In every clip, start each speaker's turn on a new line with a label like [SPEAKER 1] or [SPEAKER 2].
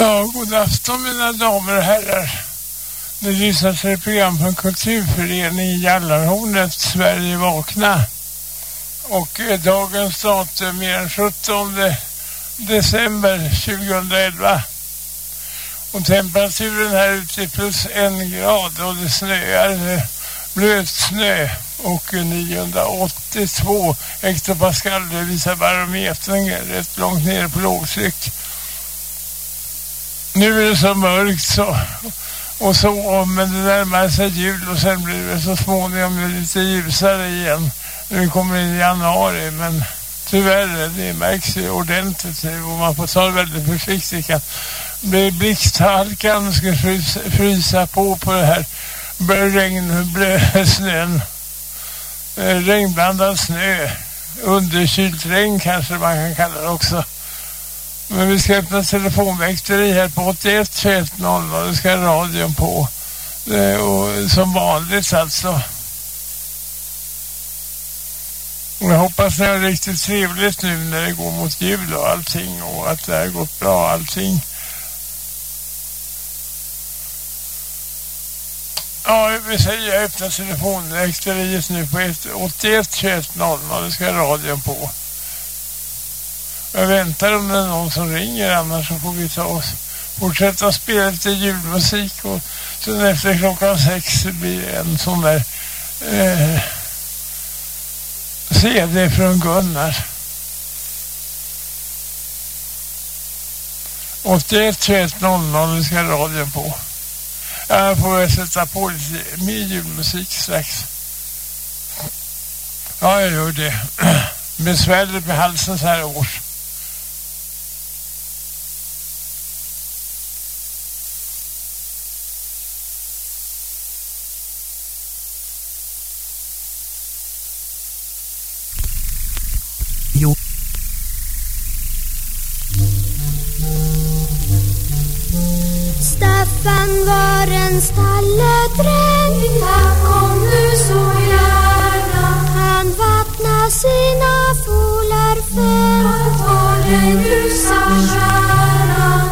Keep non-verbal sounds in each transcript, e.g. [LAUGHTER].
[SPEAKER 1] Ja, god afton mina damer och herrar. Ni lyssnar till ett program från Kulturföreningen Jallarhornet, Sverige vakna. Och eh, dagens datum är den 17 december 2011. Och temperaturen här ute är plus en grad och det snöar blöt blötsnö och eh, 982 hektopascal. Det visar barometern rätt långt ner på lågtryck. Nu är det så mörkt så och så, men det närmar sig jul och sen blir det så småningom lite ljusare igen när vi kommer in i januari, men tyvärr, det märks ju ordentligt nu och man får ta det väldigt försiktigt. Kan bli blixthalkan ska frysa, frysa på på det här regn, [LAUGHS] snön. Eh, regnblandad snö. Underkylt regn kanske man kan kalla det också. Men vi ska öppna telefonväxteri här på 81 21 och det ska radion på. Och som vanligt alltså. Och jag hoppas ni har riktigt trevligt nu när det går mot jul och allting och att det har gått bra allting. Ja, vi säger jag öppnar telefonväxteriet nu på 81 21 och det ska radion på. Jag väntar om det är någon som ringer annars så får vi ta oss fortsätta spela lite julmusik och sen efter klockan sex blir det en sån där eh, CD från Gunnar. 81 21 00 ska radion på. Jag får väl sätta på lite mer julmusik strax. Ja, jag gör det. [CLEARS THROAT] Besvärligt med halsen så här års.
[SPEAKER 2] Stalledräng
[SPEAKER 3] kom du så gärna.
[SPEAKER 2] Han vattna sina folar fem var
[SPEAKER 3] den ljusa stjärna.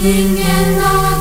[SPEAKER 3] Ingen
[SPEAKER 1] annan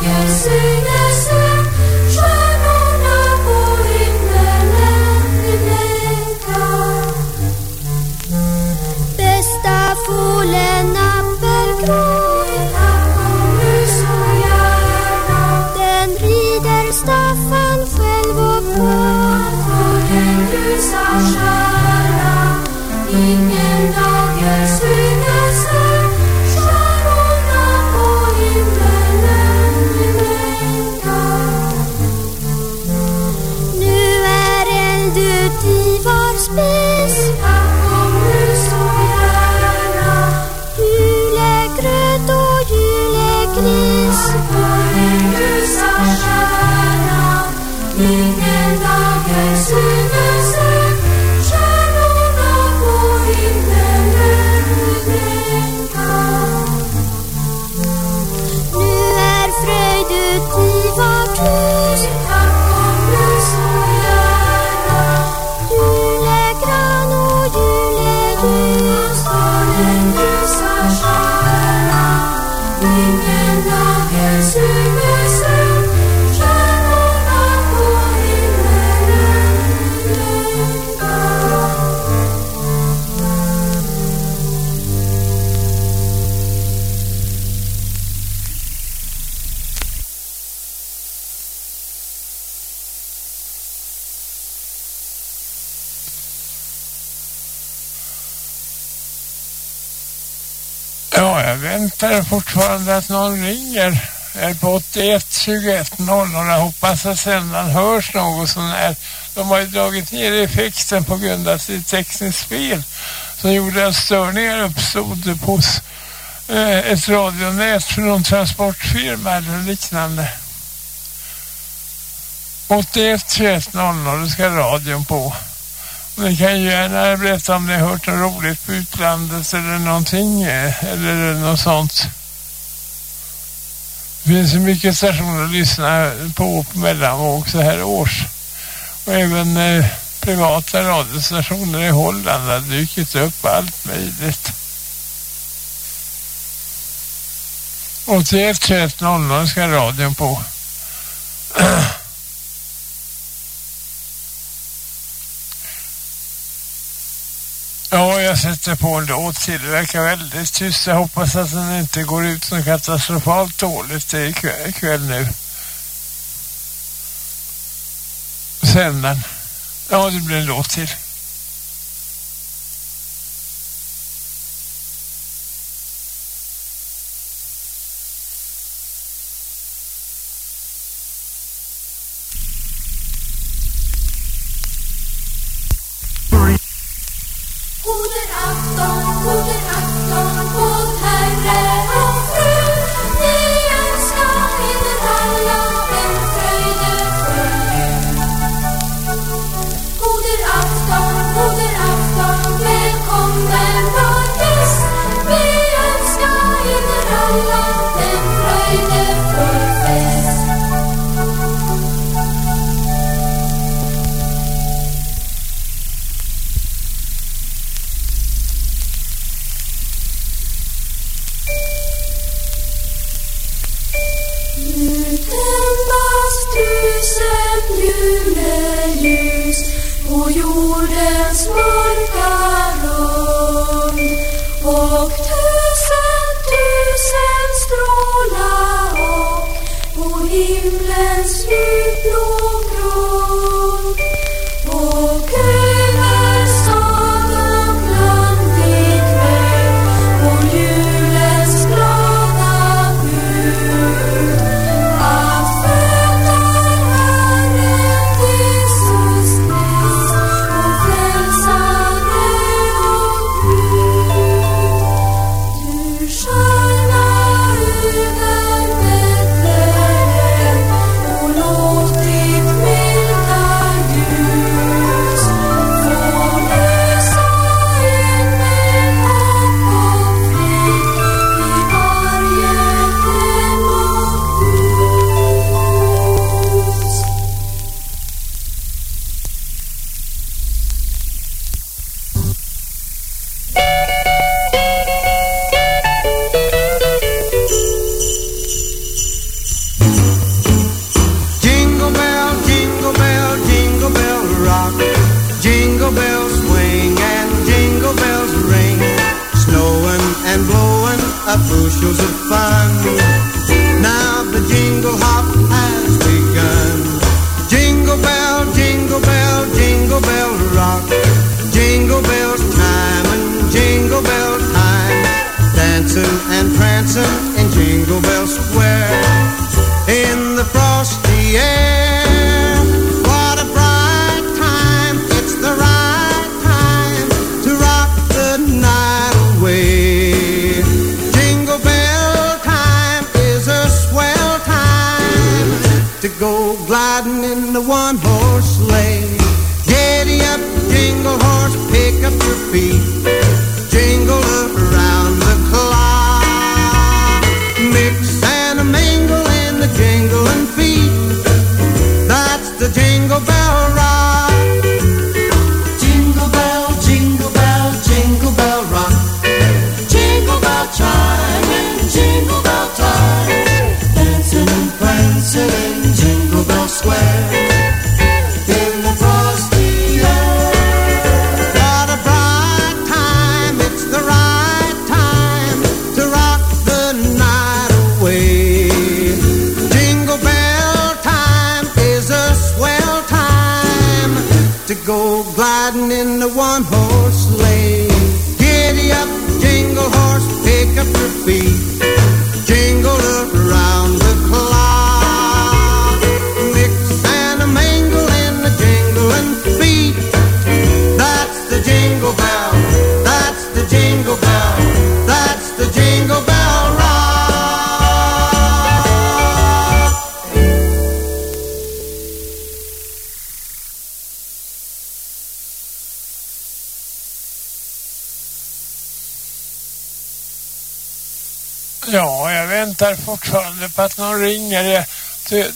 [SPEAKER 1] 81 21 00. Jag hoppas att sändaren hörs något sån här. De har ju dragit ner effekten på grund av sitt tekniskt spel som gjorde att störningar uppstod på eh, ett radionät för någon transportfirma eller liknande. 81 21 00, det ska radion på. Ni kan ju gärna berätta om ni har hört något roligt på utlandet eller någonting eh, eller något sånt. Det finns ju mycket stationer att lyssna på på mellanvåg så här års. Och även eh, privata radiostationer i Holland har dykt upp allt möjligt.
[SPEAKER 4] 81 21 00 ska radion på. [CLEARS THROAT] Ja, jag sätter på en låt till. Det verkar väldigt tyst. Jag hoppas att den inte går ut så katastrofalt dåligt ikväll, ikväll nu. Sen den. Ja, det blir en låt till.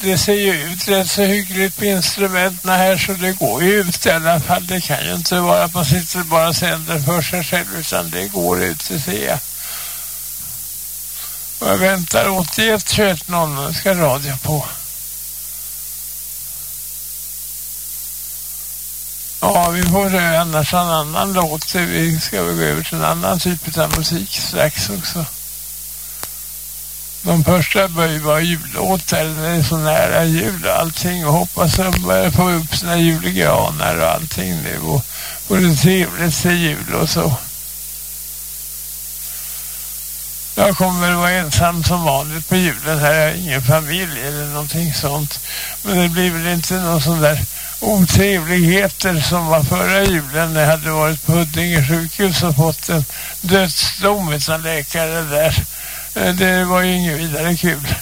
[SPEAKER 4] Det ser ju ut rätt så hyggligt på instrumenten här så det går ju ut i alla fall. Det kan ju inte vara att man sitter bara sänder för sig själv utan det går ut, det ser jag.
[SPEAKER 1] Och jag väntar 81 21 00 ska radio på. Ja, vi får annars en annan låt. Vi ska väl gå över till en annan typ av musik strax också. De första bör ju vara jullåtar, det är så nära jul och allting och hoppas att de börjar få upp sina julgranar och allting nu och, och det är trevligt till jul och så. Jag kommer väl vara ensam som vanligt på julen här. Jag har ingen familj eller någonting sånt. Men det blir väl inte någon sån där otrevligheter som var förra julen när jag hade varit på Huddinge sjukhus och fått en dödsdom utan läkare där. Eh, det var ju inget vidare kul.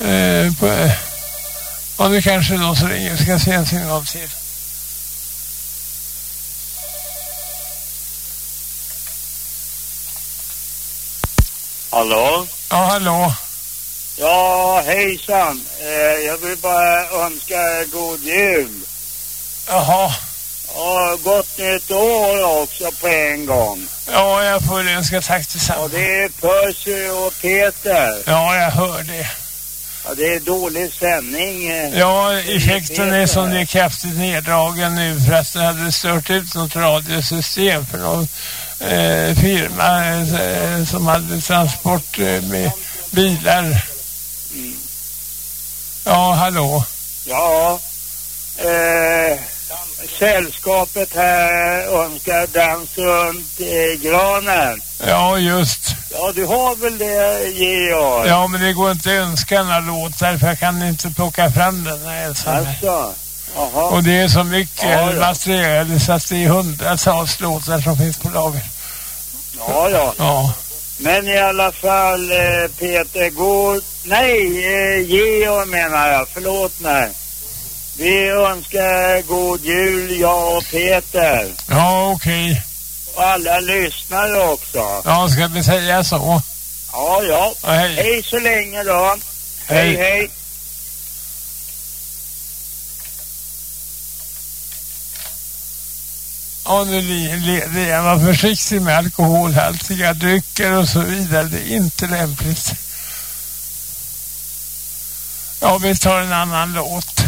[SPEAKER 1] Eh, på, och det kanske någon som ringer ska se en signal till.
[SPEAKER 5] Hallå?
[SPEAKER 1] Ja, hallå.
[SPEAKER 5] Ja, hejsan. Eh, jag vill bara önska god jul.
[SPEAKER 1] Jaha.
[SPEAKER 5] Och gott nytt år också på en gång.
[SPEAKER 1] Ja, jag får önska tack tillsammans.
[SPEAKER 5] Och det är Percy och Peter.
[SPEAKER 1] Ja, jag hör det.
[SPEAKER 5] Ja, det är dålig sändning. eh.
[SPEAKER 1] Ja, effekten är som det är kraftigt neddragen nu för att det hade stört ut något radiosystem för någon eh, firma eh, som hade transport eh, med bilar. Ja, hallå.
[SPEAKER 5] Ja. Eh, sällskapet här önskar dans runt eh, granen.
[SPEAKER 1] Ja, just.
[SPEAKER 5] Ja, du har väl det, Georg?
[SPEAKER 1] Ja, men det går inte att önska några låtar för jag kan inte plocka fram den när jag är ensam här.
[SPEAKER 5] Alltså. Jaha.
[SPEAKER 1] Och det är så mycket
[SPEAKER 5] Ja, ja.
[SPEAKER 1] material så att det är hundratals låtar som finns på lager.
[SPEAKER 5] Ja, ja.
[SPEAKER 1] Ja.
[SPEAKER 5] Men i alla fall, eh, Peter, god... Nej, eh, Georg menar jag. Förlåt mig. Vi önskar god jul, jag och Peter.
[SPEAKER 1] Ja, okej.
[SPEAKER 5] Och alla lyssnare också.
[SPEAKER 1] Ja, ska vi säga så?
[SPEAKER 5] Ja, ja.
[SPEAKER 1] Ja, hej.
[SPEAKER 5] Hej så länge då. Hej,
[SPEAKER 1] Hej.
[SPEAKER 5] hej.
[SPEAKER 1] Ja, nu jag. Var försiktig med alkoholhaltiga drycker och så vidare. Det är inte lämpligt. Ja, vi tar en annan låt.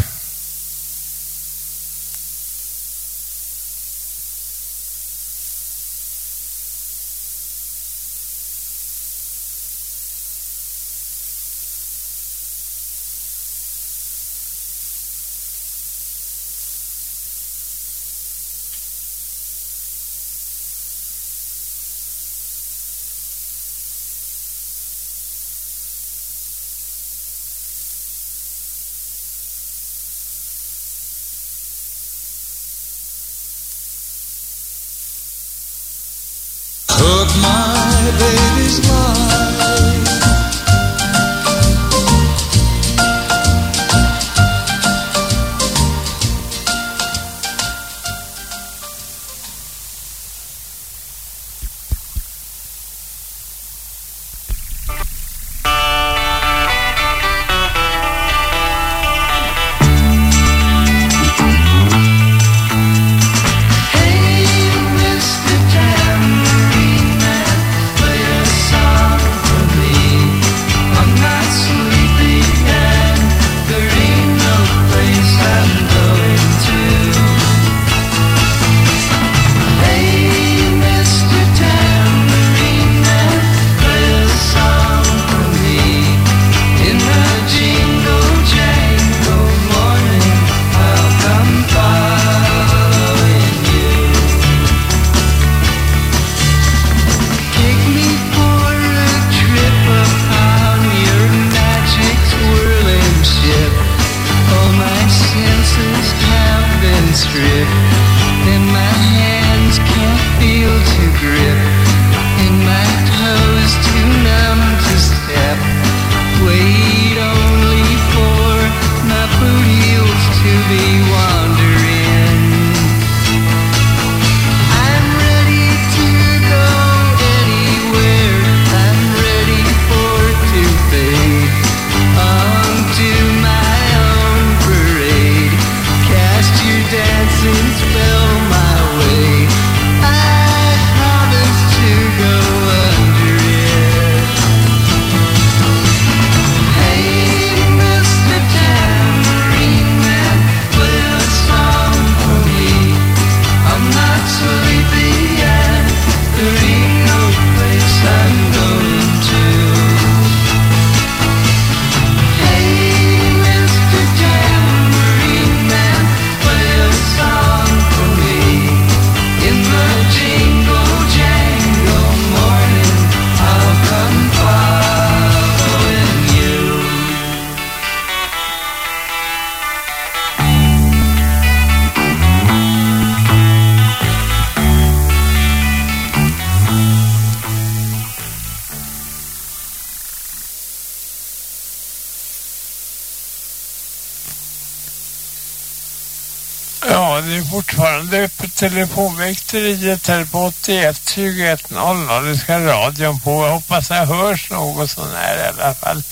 [SPEAKER 1] Batteriet här på 81 21 00. Det ska radion på. Jag hoppas jag hörs något sån här i alla fall.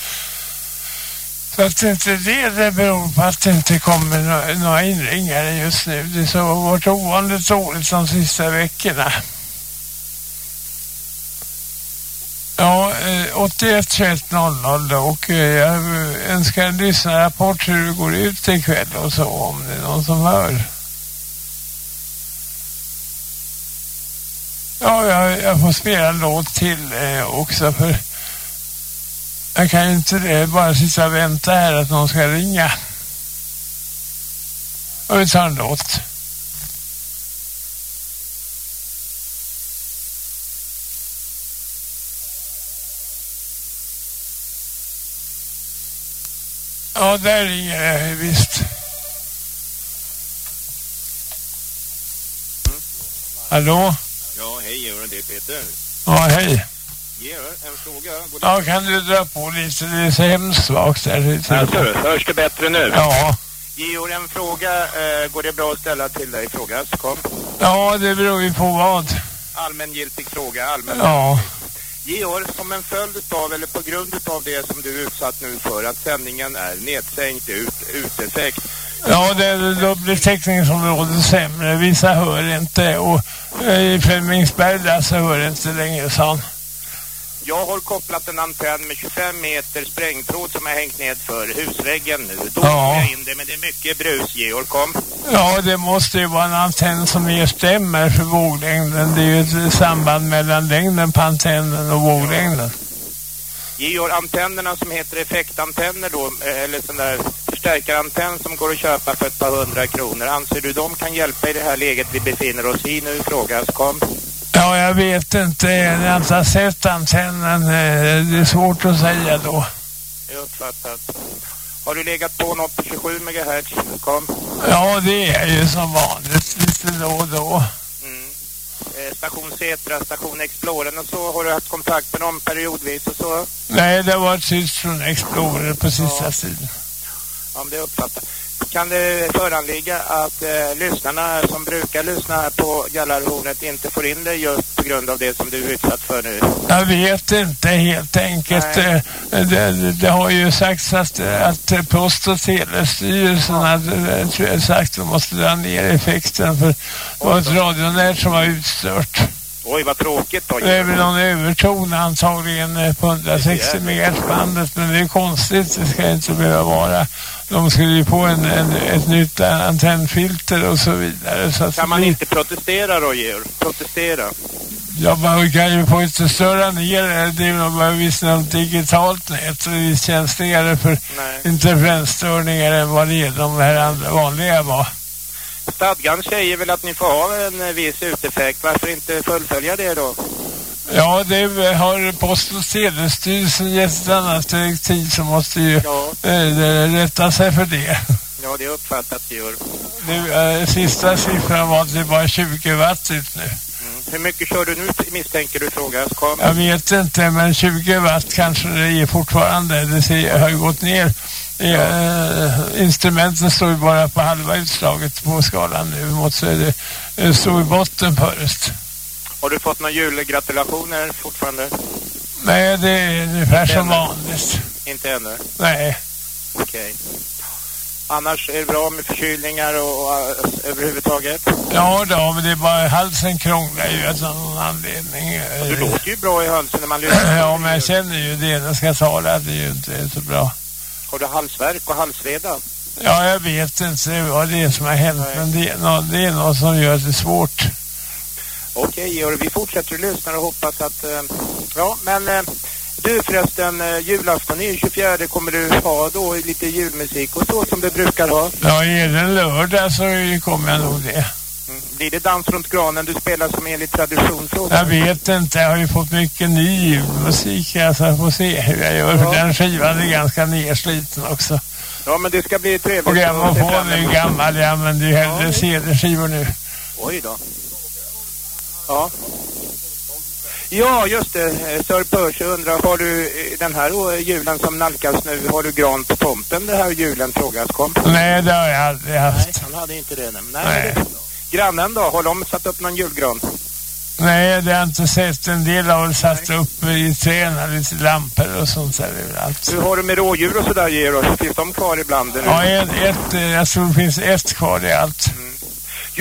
[SPEAKER 1] Så att inte det, det beror på att det inte kommer några, några inringare just nu. Det har så varit ovanligt dåligt de sista veckorna. Ja, 81 21 00 då, och jag önskar en lyssnarrapport hur det går ut ikväll och så om det är någon som hör. Ja, jag, jag får spela en låt till eh, också för jag kan ju inte det, bara sitta och vänta här att någon ska ringa. Och vi tar en låt. Ja, där ringer det visst. Hallå?
[SPEAKER 6] Ja, hej Georg, det är Peter.
[SPEAKER 1] Ja, hej.
[SPEAKER 6] Georg, en fråga.
[SPEAKER 1] Ja, kan du dra på lite? Det är så hemskt svagt där.
[SPEAKER 6] Alltså, hörs det bättre nu?
[SPEAKER 1] Ja.
[SPEAKER 6] Georg, en fråga. Eh, går det bra att ställa till dig? Fråga, så kom.
[SPEAKER 1] ja, det beror ju på vad.
[SPEAKER 6] Allmängiltig fråga, allmän.
[SPEAKER 1] Ja.
[SPEAKER 6] Georg, som en följd av eller på grund av det som du är utsatt nu för att sändningen är nedsänkt ut, uteffekt.
[SPEAKER 1] Ja, det, då blir täckningsområdet sämre. Vissa hör inte och eh, i Flemingsberg där så hör inte längre, sa.
[SPEAKER 6] Jag har kopplat en antenn med 25 meter sprängtråd som jag hängt ned för husväggen nu. Då
[SPEAKER 1] Ja.
[SPEAKER 6] jag in det, men det är mycket brus, Georg. Kom.
[SPEAKER 1] Ja, det måste ju vara en antenn som ger stämmer för våglängden. Det är ju ett samband mellan längden på antennen och våglängden.
[SPEAKER 6] Georg, antennerna som heter effektantenner då, eh, eller sån där förstärkarantenn som går att köpa för ett par hundra kronor. Anser du de kan hjälpa i det här läget vi befinner oss i nu? Frågas kom.
[SPEAKER 1] Ja, jag vet inte. Jag har inte sett antennen. Det är svårt att säga då.
[SPEAKER 6] Jag har uppfattat. Har du legat på något på 27 MHz? Kom.
[SPEAKER 1] Ja, det är ju som vanligt lite då och då.
[SPEAKER 6] Mm. Eh, station Cetra, station Exploren och så. Har du haft kontakt med dem periodvis och så?
[SPEAKER 1] Nej, det var tyst från Explorer på sista
[SPEAKER 6] Ja.
[SPEAKER 1] tiden.
[SPEAKER 6] Om det uppfattar. Kan det föranligga att eh, lyssnarna som brukar lyssna på Jallarhornet inte får in det just på grund av det som du är utsatt för nu?
[SPEAKER 1] Jag vet inte helt enkelt. Eh, Det, det har ju sagts att, att Post- och telestyrelsen hade eh, tror jag, sagt att de måste dra ner effekten för det var ett radionät som var utstört.
[SPEAKER 6] Oj, vad tråkigt då.
[SPEAKER 1] Det är väl någon överton antagligen eh, på 160 MHz-bandet men det är konstigt, det ska inte behöva vara. De skulle ju få en, en, ett nytt antennfilter och så vidare. Så
[SPEAKER 6] Kan man inte protestera då, Georg? Protestera?
[SPEAKER 1] Ja, man kan ju få inte störa ner det. Är bara visst något digitalt nät så det är känsligare för
[SPEAKER 6] Nej.
[SPEAKER 1] interferensstörningar än vad det är de här andra vanliga var.
[SPEAKER 6] Stadgan säger väl att ni får ha en viss uteffekt. Varför inte fullfölja det då?
[SPEAKER 1] Ja, det har Post- och telestyrelsen gett ett annat direktiv som måste ju
[SPEAKER 6] Ja,
[SPEAKER 1] eh, rätta sig för det.
[SPEAKER 6] ja det är uppfattat, Georg.
[SPEAKER 1] Nu, eh, sista siffran var att det var 20 watt ut nu.
[SPEAKER 6] Mm. Hur mycket kör du nu misstänker du frågas? Kom.
[SPEAKER 1] Jag vet inte, men 20 watt kanske det är fortfarande. Det ser, har ju gått ner. Eh, instrumenten står ju bara på halva utslaget på skalan nu. Måste det eh, stå i botten först.
[SPEAKER 6] Har du fått några julgratulationer fortfarande?
[SPEAKER 1] Nej, det är ungefär som vanligt.
[SPEAKER 6] Inte ännu?
[SPEAKER 1] Nej.
[SPEAKER 6] Okej. Annars är det bra med förkylningar och, och överhuvudtaget?
[SPEAKER 1] Ja då, men det är bara halsen krånglar ju av någon anledning.
[SPEAKER 6] Du låter ju bra i halsen när man lyssnar.
[SPEAKER 1] Ja, men jag känner ju det. Jag ska tala, det är ju inte så bra.
[SPEAKER 6] Har du halsvärk och halsveda?
[SPEAKER 1] Ja, jag vet inte vad det är som har hänt,
[SPEAKER 6] Nej.
[SPEAKER 1] men det är, något, det är något som gör det svårt.
[SPEAKER 6] Okej Georg, vi fortsätter att lyssna och hoppas att... Eh, ja, men eh, du förresten, eh, julafton är ju 24, kommer du ha då lite julmusik och så som du brukar ha?
[SPEAKER 1] Ja, är det lördag så kommer jag nog det.
[SPEAKER 6] Mm. Blir det dans runt granen du spelar som enligt tradition så?
[SPEAKER 1] Jag vet inte, jag har ju fått mycket ny julmusik, alltså jag får se hur jag gör.
[SPEAKER 6] Ja.
[SPEAKER 1] Den skivan är ganska nedsliten också.
[SPEAKER 6] Ja, men det ska bli trevligt.
[SPEAKER 1] Och
[SPEAKER 6] att se
[SPEAKER 1] grammofon
[SPEAKER 6] fram
[SPEAKER 1] är gammal, jag använder ju hellre
[SPEAKER 6] Ja.
[SPEAKER 1] CD-skivor nu.
[SPEAKER 6] Oj då. Ja. Ja, just det. Eh, Sir Percy undrar, har du eh, den här eh, julen som nalkas nu, har du gran på tomten den här julen? Frågas kom.
[SPEAKER 1] Nej, det har jag aldrig
[SPEAKER 6] Nej,
[SPEAKER 1] haft.
[SPEAKER 6] han hade inte det. Nej.
[SPEAKER 1] Nej.
[SPEAKER 6] Nej. Grannen då, har de satt upp någon julgran?
[SPEAKER 1] Nej, det har jag inte sett. En del har väl satt upp i träna lite lampor och sånt där överallt.
[SPEAKER 6] Hur har du med rådjur och sådär Georg? Finns de kvar ibland?
[SPEAKER 1] Ja, ett, ett, jag tror det finns ett kvar i allt.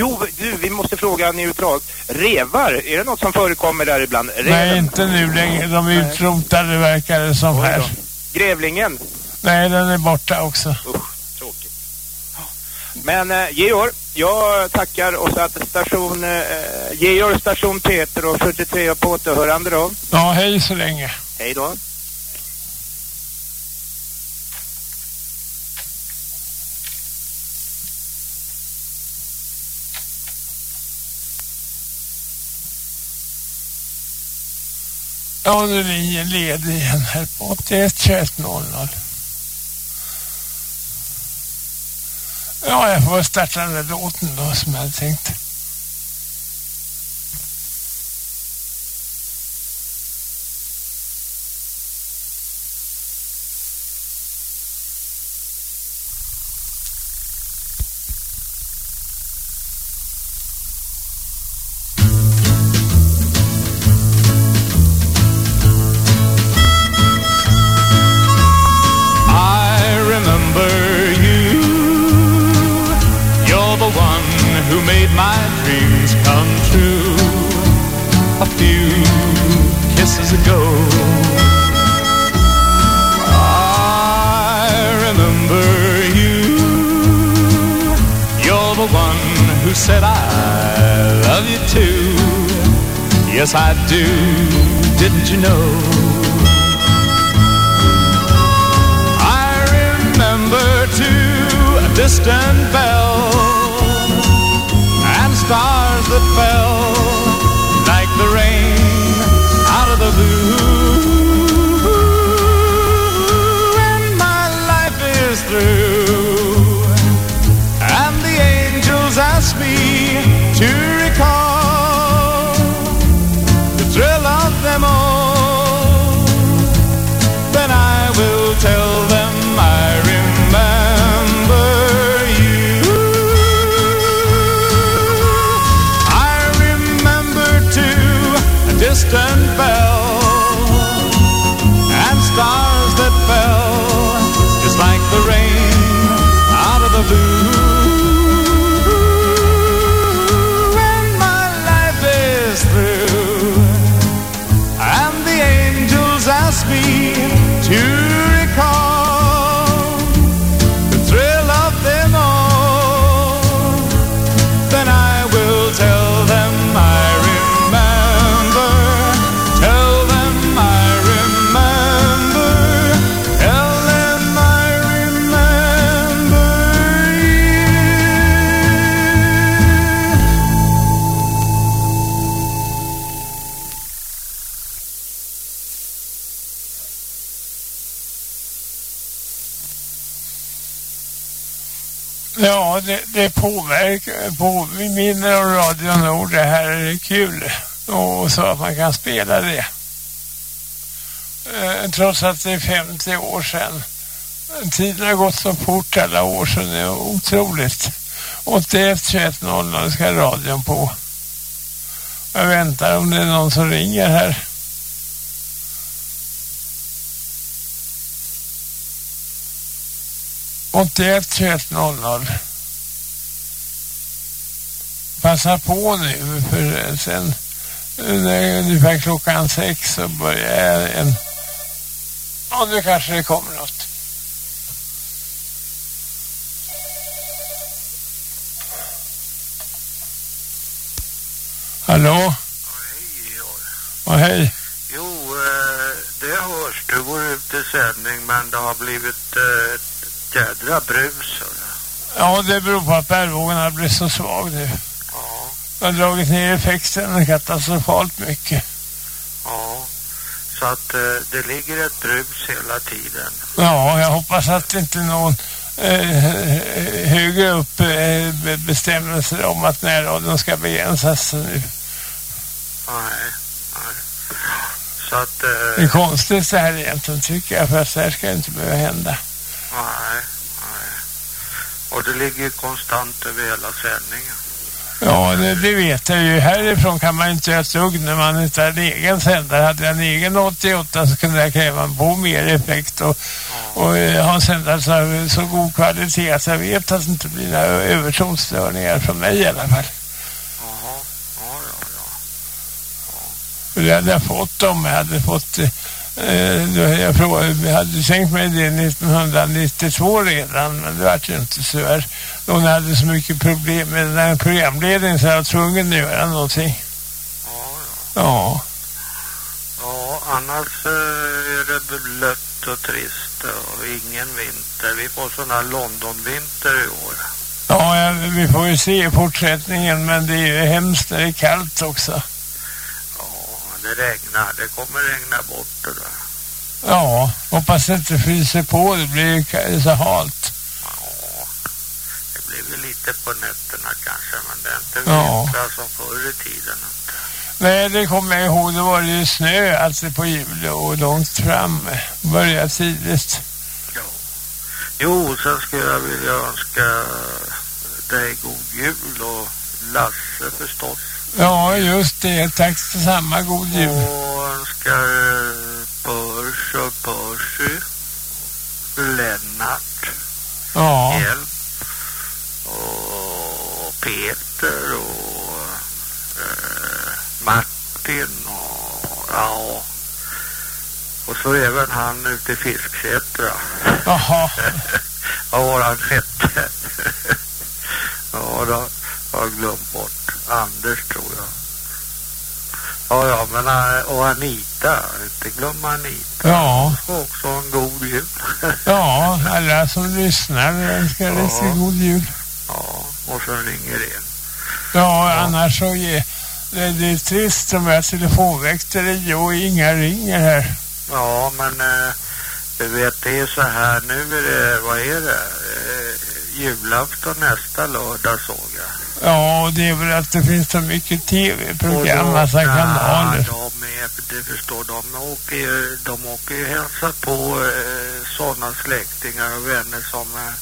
[SPEAKER 6] Jo, du, vi måste fråga neutralt. Revar, är det något som förekommer där ibland? Reven?
[SPEAKER 1] Nej, inte nu längre. De är utrotade verkar det som här.
[SPEAKER 6] Grävlingen?
[SPEAKER 1] Nej, den är borta också.
[SPEAKER 6] Usch, tråkigt. Men eh, Georg, jag tackar och så att station eh, Georg station Peter och 73 på återhörande då.
[SPEAKER 1] Ja, hej så länge.
[SPEAKER 6] Hej då.
[SPEAKER 1] Ja, nu är linjen ledig igen här på 81-2100. Ja, jag får starta den där låten då som jag hade tänkt.
[SPEAKER 7] Ago. I remember you. You're the one who said I love you too. Yes, I do. Didn't you know? I remember too a distant bell and stars that fell blue. And my life is through,
[SPEAKER 1] påverkar, påminner om Radio Nord. Det här är kul. Och så att man kan spela det. Eh, trots att det är 50 år sedan. Tiden har gått så fort alla år sedan. Det är otroligt. 81 21 00 ska radion på. Jag väntar om det är någon som ringer här. åttioett 21 00. Passa på nu för sen eh, ungefär klockan sex så börjar en... Ja, nu kanske det kommer något. Hallå? Ja, hej.
[SPEAKER 8] Jo, eh, det hörs. Du går ut i sändning men det har blivit eh, ett jädra brus.
[SPEAKER 1] Ja, det beror på att bergvågen blir så svag nu.
[SPEAKER 8] Ja,
[SPEAKER 1] Jag har dragit ner effekten katastrofalt mycket.
[SPEAKER 8] ja. Så att eh, det ligger ett brus hela tiden.
[SPEAKER 1] Ja, jag hoppas att inte någon eh, högre upp eh, be- bestämmelser om att närradion ska begränsas nu.
[SPEAKER 8] Nej, nej. Så att,
[SPEAKER 1] Det är
[SPEAKER 8] eh,
[SPEAKER 1] konstigt så här egentligen tycker jag, för att så här ska det inte behöva hända.
[SPEAKER 8] nej, nej. 'Eh, Och det ligger konstant över hela sändningen.
[SPEAKER 1] Ja, det, det vet jag ju. Härifrån kan man inte göra ett dugg när man inte har en egen sändare. Hade jag en egen 88 så kunde jag kräva på mer effekt och, och eh, ha en sändare så, så god kvalitet att jag vet att det inte blir några övertonsstörningar från mig i alla fall.
[SPEAKER 8] Jaha, ja, ja, ja.
[SPEAKER 1] För det hade jag fått om jag hade fått eh, jag frågade, vi hade tänkt mig det 1992 redan men det var ju inte så här. Hon hade så mycket problem med den här programledningen så jag var tvungen att göra någonting.
[SPEAKER 8] Ja,
[SPEAKER 1] Ja,
[SPEAKER 8] ja annars eh, är det blött och trist och ingen vinter. Vi får sån här Londonvinter i år.
[SPEAKER 1] ja vi får ju se i fortsättningen men det är ju hemskt när det är kallt också.
[SPEAKER 8] Ja, det regnar. Det kommer regna bort det där.
[SPEAKER 1] Ja, hoppas det inte fryser på, det blir ju så halt.
[SPEAKER 8] Ja, det blir väl lite på nätterna kanske, men det är inte
[SPEAKER 1] Ja.
[SPEAKER 8] vintrar som förr i tiden. Inte.
[SPEAKER 1] Nej, det kommer jag ihåg, då var det ju snö alltså på jul och långt fram. Började tidigt.
[SPEAKER 8] Jo, sen skulle jag vilja önska dig god jul och Lasse förstås.
[SPEAKER 1] Ja, just det. Tack detsamma. God jul.
[SPEAKER 8] Och önskar Pörs och Percy, Lennart,
[SPEAKER 1] Ja,
[SPEAKER 8] hjälp och Peter och eh, Martin och ja. Och så även han ute i Fisksätra.
[SPEAKER 1] jaha.
[SPEAKER 8] Vad var han hette? ja, då har jag glömt bort. Anders tror jag. Ja, ja, men äh, och Anita, inte glömma Anita.
[SPEAKER 1] Ja,
[SPEAKER 8] Och också en god jul. [LAUGHS]
[SPEAKER 1] ja, alla som lyssnar önskar
[SPEAKER 8] Ja.
[SPEAKER 1] riktigt god jul.
[SPEAKER 8] ja, och så ringer in.
[SPEAKER 1] Ja, annars så är det, det är trist om jag har telefonväkteri och inga ringer här.
[SPEAKER 8] Ja, men äh, du vet, det är så här, nu är det, vad är det? Äh, julafton nästa lördag såg jag.
[SPEAKER 1] Ja, det är väl att det finns så mycket tv-program, massa kanaler.
[SPEAKER 8] De är, det förstår de åker ju, de åker ju hälsa på eh, sådana släktingar och vänner som, eh,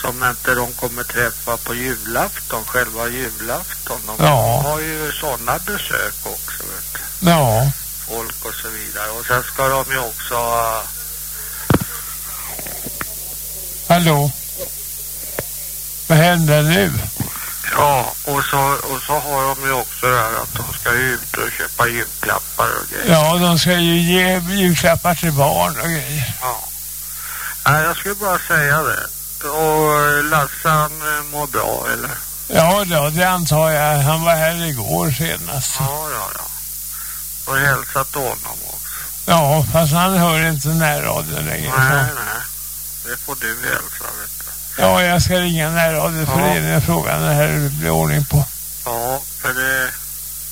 [SPEAKER 8] som inte de kommer träffa på julafton, själva julafton. De
[SPEAKER 1] Ja.
[SPEAKER 8] har ju sådana besök också, vet du.
[SPEAKER 1] Ja,
[SPEAKER 8] Folk och så vidare. Och sen ska de ju också ha
[SPEAKER 1] hallå? Vad händer nu?
[SPEAKER 8] Ja, och så, och så har de ju också det här att de ska ut och köpa julklappar och grejer.
[SPEAKER 1] Ja, de ska ju ge julklappar till barn och grejer.
[SPEAKER 8] Ja. Nej, jag skulle bara säga det. Och Lasse han eh, mår bra, eller?
[SPEAKER 1] Ja, då, det antar jag. Han var här igår senast.
[SPEAKER 8] Ja, ja, ja. Och hälsat honom också.
[SPEAKER 1] Ja, fast han hör inte närradion längre.
[SPEAKER 8] Nej, nej. Det får du hälsa, vet du.
[SPEAKER 1] Ja, jag ska ringa närradioföreningen och fråga när det här blir ordning på.
[SPEAKER 8] Ja, för det...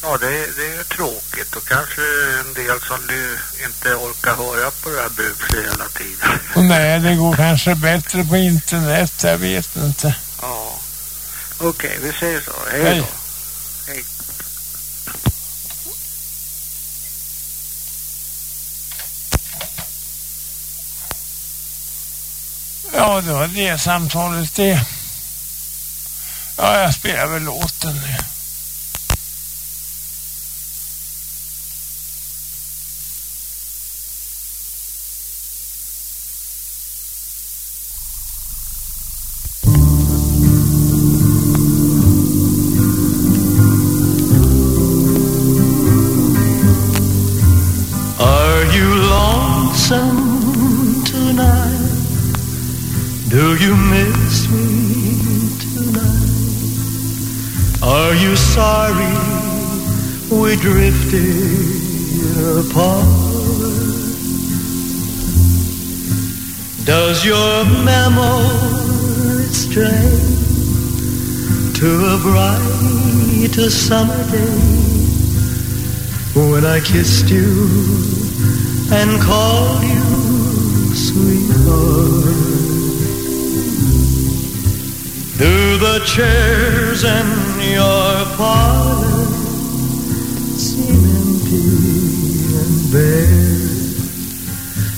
[SPEAKER 8] Ja, det, det är tråkigt och kanske en del som du inte orkar höra på det här buset hela tiden.
[SPEAKER 1] Och nej, det går kanske bättre på internet. Jag vet inte.
[SPEAKER 8] Ja. Okej, vi säger så. Hej
[SPEAKER 1] Hej.
[SPEAKER 8] då. Hej.
[SPEAKER 1] Ja, det var det samtalet det. Ja, jag spelar väl låten nu.
[SPEAKER 7] Your memory stray to a bright summer day? when I kissed you and called you sweetheart. Do the chairs in your parlor seem empty and bare?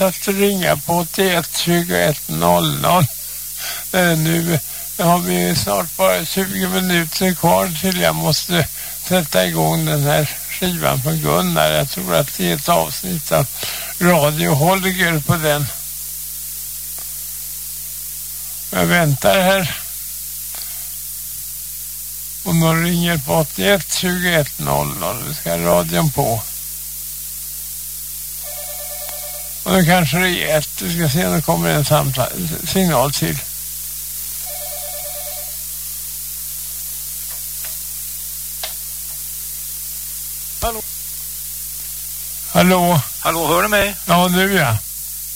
[SPEAKER 3] att
[SPEAKER 1] ringa på 81 21 00. Eh, Nu har vi snart bara 20 minuter kvar till jag måste sätta igång den här skivan för Gunnar. Jag tror att det är ett avsnitt av Radio Holger på den. Jag väntar här. Om de ringer på 81 21 00. Vi ska radion på. Nu kanske det är ett. Vi ska se om det kommer en samtal, signal till.
[SPEAKER 9] Hallå?
[SPEAKER 1] Hallå?
[SPEAKER 9] Hallå, hör du mig?
[SPEAKER 1] Ja, nu ja.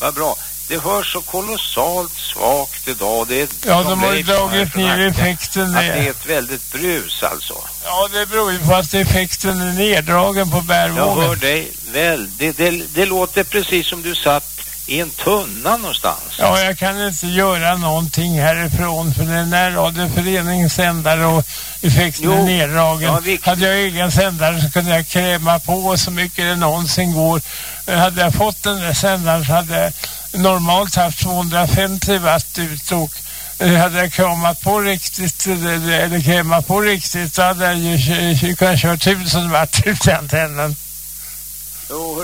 [SPEAKER 9] Vad bra. Det hörs så kolossalt svagt idag. Det är
[SPEAKER 1] Ja, de har ju
[SPEAKER 9] här
[SPEAKER 1] dragit ner effekten.
[SPEAKER 9] Att det är ett väldigt brus alltså.
[SPEAKER 1] Ja, det beror ju på att effekten är neddragen på
[SPEAKER 9] Jag
[SPEAKER 1] bärvågen.
[SPEAKER 9] hör dig väl. Det, det, det låter precis som du satt i en tunna någonstans.
[SPEAKER 1] Ja, jag kan inte göra någonting härifrån för det är närradioföreningssändare och effekten är
[SPEAKER 9] Jo,
[SPEAKER 1] neddragen.
[SPEAKER 9] ja,
[SPEAKER 1] hade jag egen sändare så kunde jag kräma på så mycket det någonsin går. Eh, Hade jag fått den där sändaren så hade jag normalt haft 250 watt ut och eh, hade jag kramat på riktigt eller, eller krämat på riktigt så hade jag ju kunnat köra 1000 watt ut i antennen.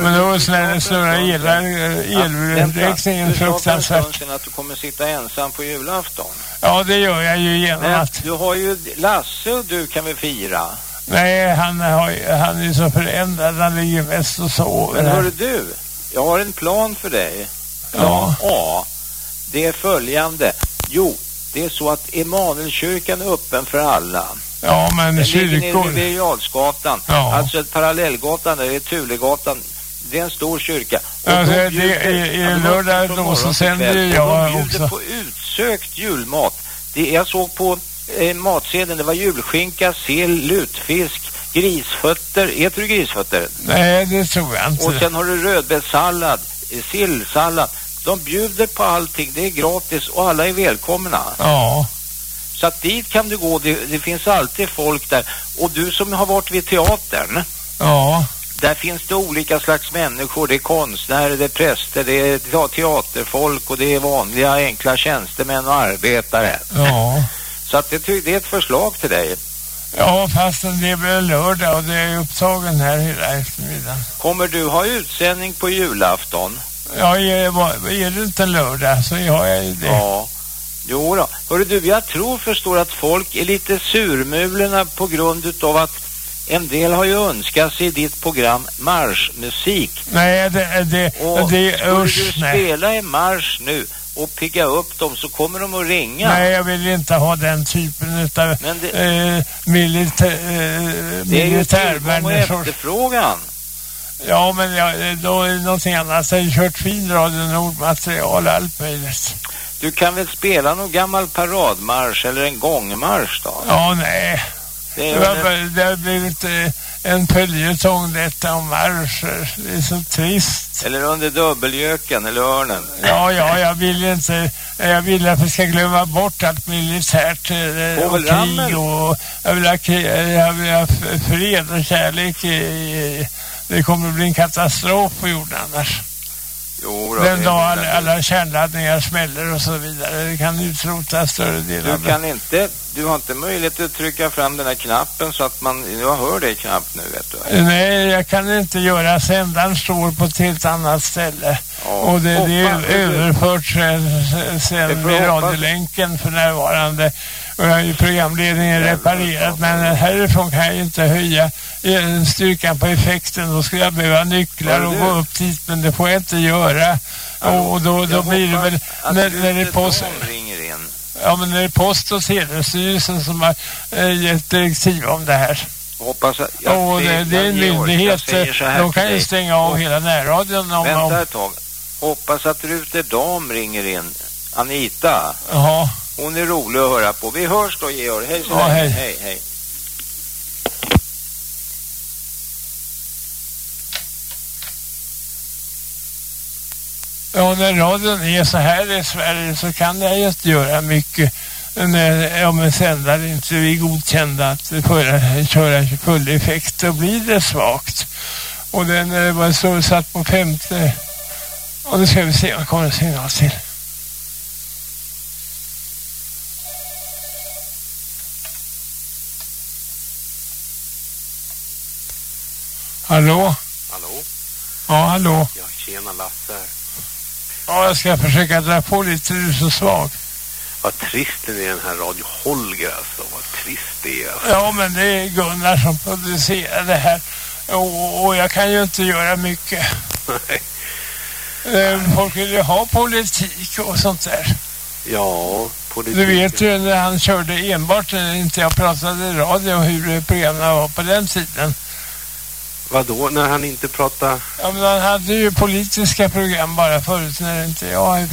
[SPEAKER 1] Men då snurrar elräkningen
[SPEAKER 9] Ja, vänta. Du sa
[SPEAKER 1] fruktansvärt.
[SPEAKER 9] att du kommer sitta ensam på julafton.
[SPEAKER 1] Ja, det gör jag ju genom
[SPEAKER 9] Men
[SPEAKER 1] att...
[SPEAKER 9] du har ju Lasse och du kan väl fira?
[SPEAKER 1] Nej, han, har, han är ju så förändrad. Han ligger mest och sover.
[SPEAKER 9] Men hörru du, jag har en plan för dig.
[SPEAKER 1] Ja.
[SPEAKER 9] A. Det är följande. Jo, det är så att Emanuelkyrkan är öppen för alla.
[SPEAKER 1] Ja, men
[SPEAKER 9] Den ligger
[SPEAKER 1] kyrkor.
[SPEAKER 9] Birger Jarlsgatan.
[SPEAKER 1] Ja.
[SPEAKER 9] Alltså parallellgatan, det är Tulegatan. Det är en stor kyrka. Och
[SPEAKER 1] Ja,
[SPEAKER 9] de
[SPEAKER 1] det- det-
[SPEAKER 9] bjuder-
[SPEAKER 1] i- i
[SPEAKER 9] ja, de
[SPEAKER 1] lördag då så sänder jag
[SPEAKER 9] Och de
[SPEAKER 1] också.
[SPEAKER 9] på utsökt julmat. Det, jag såg på eh, matsedeln, det var julskinka, sill, lutfisk, grisfötter. Äter du grisfötter?
[SPEAKER 1] Nej, det tror jag inte.
[SPEAKER 9] Och sen har du rödbetssallad, sillsallad. De bjuder på allting, det är gratis och alla är välkomna.
[SPEAKER 1] Ja.
[SPEAKER 9] Så att dit kan du gå, det, det finns alltid folk där. Och du som har varit vid teatern,
[SPEAKER 1] Ja.
[SPEAKER 9] där finns det olika slags människor. Det är konstnärer, det är präster, det är te- teaterfolk och det är vanliga enkla tjänstemän och arbetare.
[SPEAKER 1] Ja.
[SPEAKER 9] Så att det, det är ett förslag till dig.
[SPEAKER 1] Ja, fast det väl lördag och det är upptagen här hela eftermiddagen.
[SPEAKER 9] Kommer du ha utsändning på julafton?
[SPEAKER 1] Ja, är, är det inte lördag så har jag ju det.
[SPEAKER 9] Ja. Jo då. Hörru du, jag tror förstår att folk är lite surmulna på grund utav att en del har ju önskat sig ditt program marschmusik.
[SPEAKER 1] Nej, det, det,
[SPEAKER 9] Och
[SPEAKER 1] det
[SPEAKER 9] skulle
[SPEAKER 1] usch,
[SPEAKER 9] du
[SPEAKER 1] nej.
[SPEAKER 9] spela i marsch nu och pigga upp dem så kommer de att ringa.
[SPEAKER 1] Nej, jag vill inte ha den typen utav
[SPEAKER 9] det-
[SPEAKER 1] eh, milita eh,
[SPEAKER 9] det är ju tillgång och
[SPEAKER 1] militärmänniskor.
[SPEAKER 9] efterfrågan.
[SPEAKER 1] Ja, men jag, då är det någonting annat. Jag har ju kört fin Radio Nord-material, allt möjligt.
[SPEAKER 9] Du kan väl spela någon gammal paradmarsch eller en gångmarsch då?
[SPEAKER 1] Ja, nej.
[SPEAKER 9] Det
[SPEAKER 1] Det har,
[SPEAKER 9] väl en,
[SPEAKER 1] det har blivit eh, en följetong detta om marscher. Det är så trist.
[SPEAKER 9] eller under dubbelgöken eller örnen.
[SPEAKER 1] Ja, ja, jag vill inte, jag vill att vi ska glömma bort allt militärt eh, och krig och jag vill ha, jag vill ha fred och kärlek. i- Det kommer att bli en katastrof på jorden annars.
[SPEAKER 9] Jo då,
[SPEAKER 1] Den dag alla, alla kärnladdningar smäller och så vidare. Det kan utrota större delen av
[SPEAKER 9] Du kan inte, du har inte möjlighet att trycka fram den här knappen så att man, jag hör dig knappt nu vet du.
[SPEAKER 1] Nej, jag kan inte göra. Sändaren står på ett helt annat ställe.
[SPEAKER 9] Ja,
[SPEAKER 1] och det, det är överfört sen, sen med radiolänken för närvarande. Och jag har ju programledningen reparerat men härifrån kan jag ju inte höja styrkan på effekten. Då skulle jag behöva nycklar och gå upp dit men det får jag inte göra. Och, och då, då blir det väl när, när det är post, ja, men när det är post och telestyrelsen som har eh, gett direktiv om det här.
[SPEAKER 9] Hoppas att, jag
[SPEAKER 1] Och det, det är en myndighet. De kan ju stänga av hela närradion om...
[SPEAKER 9] Vänta
[SPEAKER 1] om
[SPEAKER 9] ett tag. Hoppas att Ruter Dam ringer in. Anita.
[SPEAKER 1] Jaha.
[SPEAKER 9] Hon är rolig att höra på. Vi hörs då Georg. Hej så
[SPEAKER 1] Ja, hej.
[SPEAKER 9] hej, hej.
[SPEAKER 1] Ja, när radion är så här i Sverige så kan jag just göra mycket. När, om en sändare inte är godkända att föra, köra full effekt, då blir det svagt. Och den när det var så satt på femte... Och nu ska vi se vad kommer signal till. Hallå?
[SPEAKER 10] Hallå?
[SPEAKER 1] Ja, hallå.
[SPEAKER 10] Ja, tjena Lasse.
[SPEAKER 1] Ja, jag ska försöka dra på lite, du är så svag.
[SPEAKER 10] Vad trist det är den här Radio Holger alltså. Vad trist det är. Alltså.
[SPEAKER 1] Ja, men det är Gunnar som producerar det här. Och, och jag kan ju inte göra mycket.
[SPEAKER 10] Nej.
[SPEAKER 1] Eh, Folk vill ju ha politik och sånt där.
[SPEAKER 10] Ja, politik.
[SPEAKER 1] Du vet ju när han körde enbart när inte jag pratade i radio hur programmen var på den tiden.
[SPEAKER 10] Vadå, när han inte pratar...
[SPEAKER 1] Ja, men han hade ju politiska program bara förut när inte jag,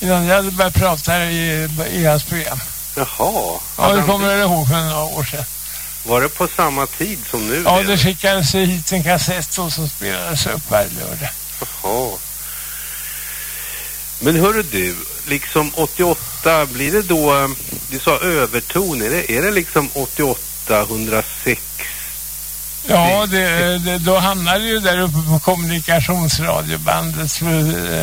[SPEAKER 1] innan jag hade börjat prata i, i hans program.
[SPEAKER 10] Jaha.
[SPEAKER 1] Ja, det kommer jag ihåg för några år sedan.
[SPEAKER 10] Var det på samma tid som nu?
[SPEAKER 1] Ja, det skickades hit en kassett då som spelades upp varje lördag.
[SPEAKER 10] Jaha. Men hörru du, liksom 88, blir det då, eh, du sa överton, är det, är det liksom 88, 106?
[SPEAKER 1] Ja, det, det, då hamnar det ju där uppe på kommunikationsradiobandet. För,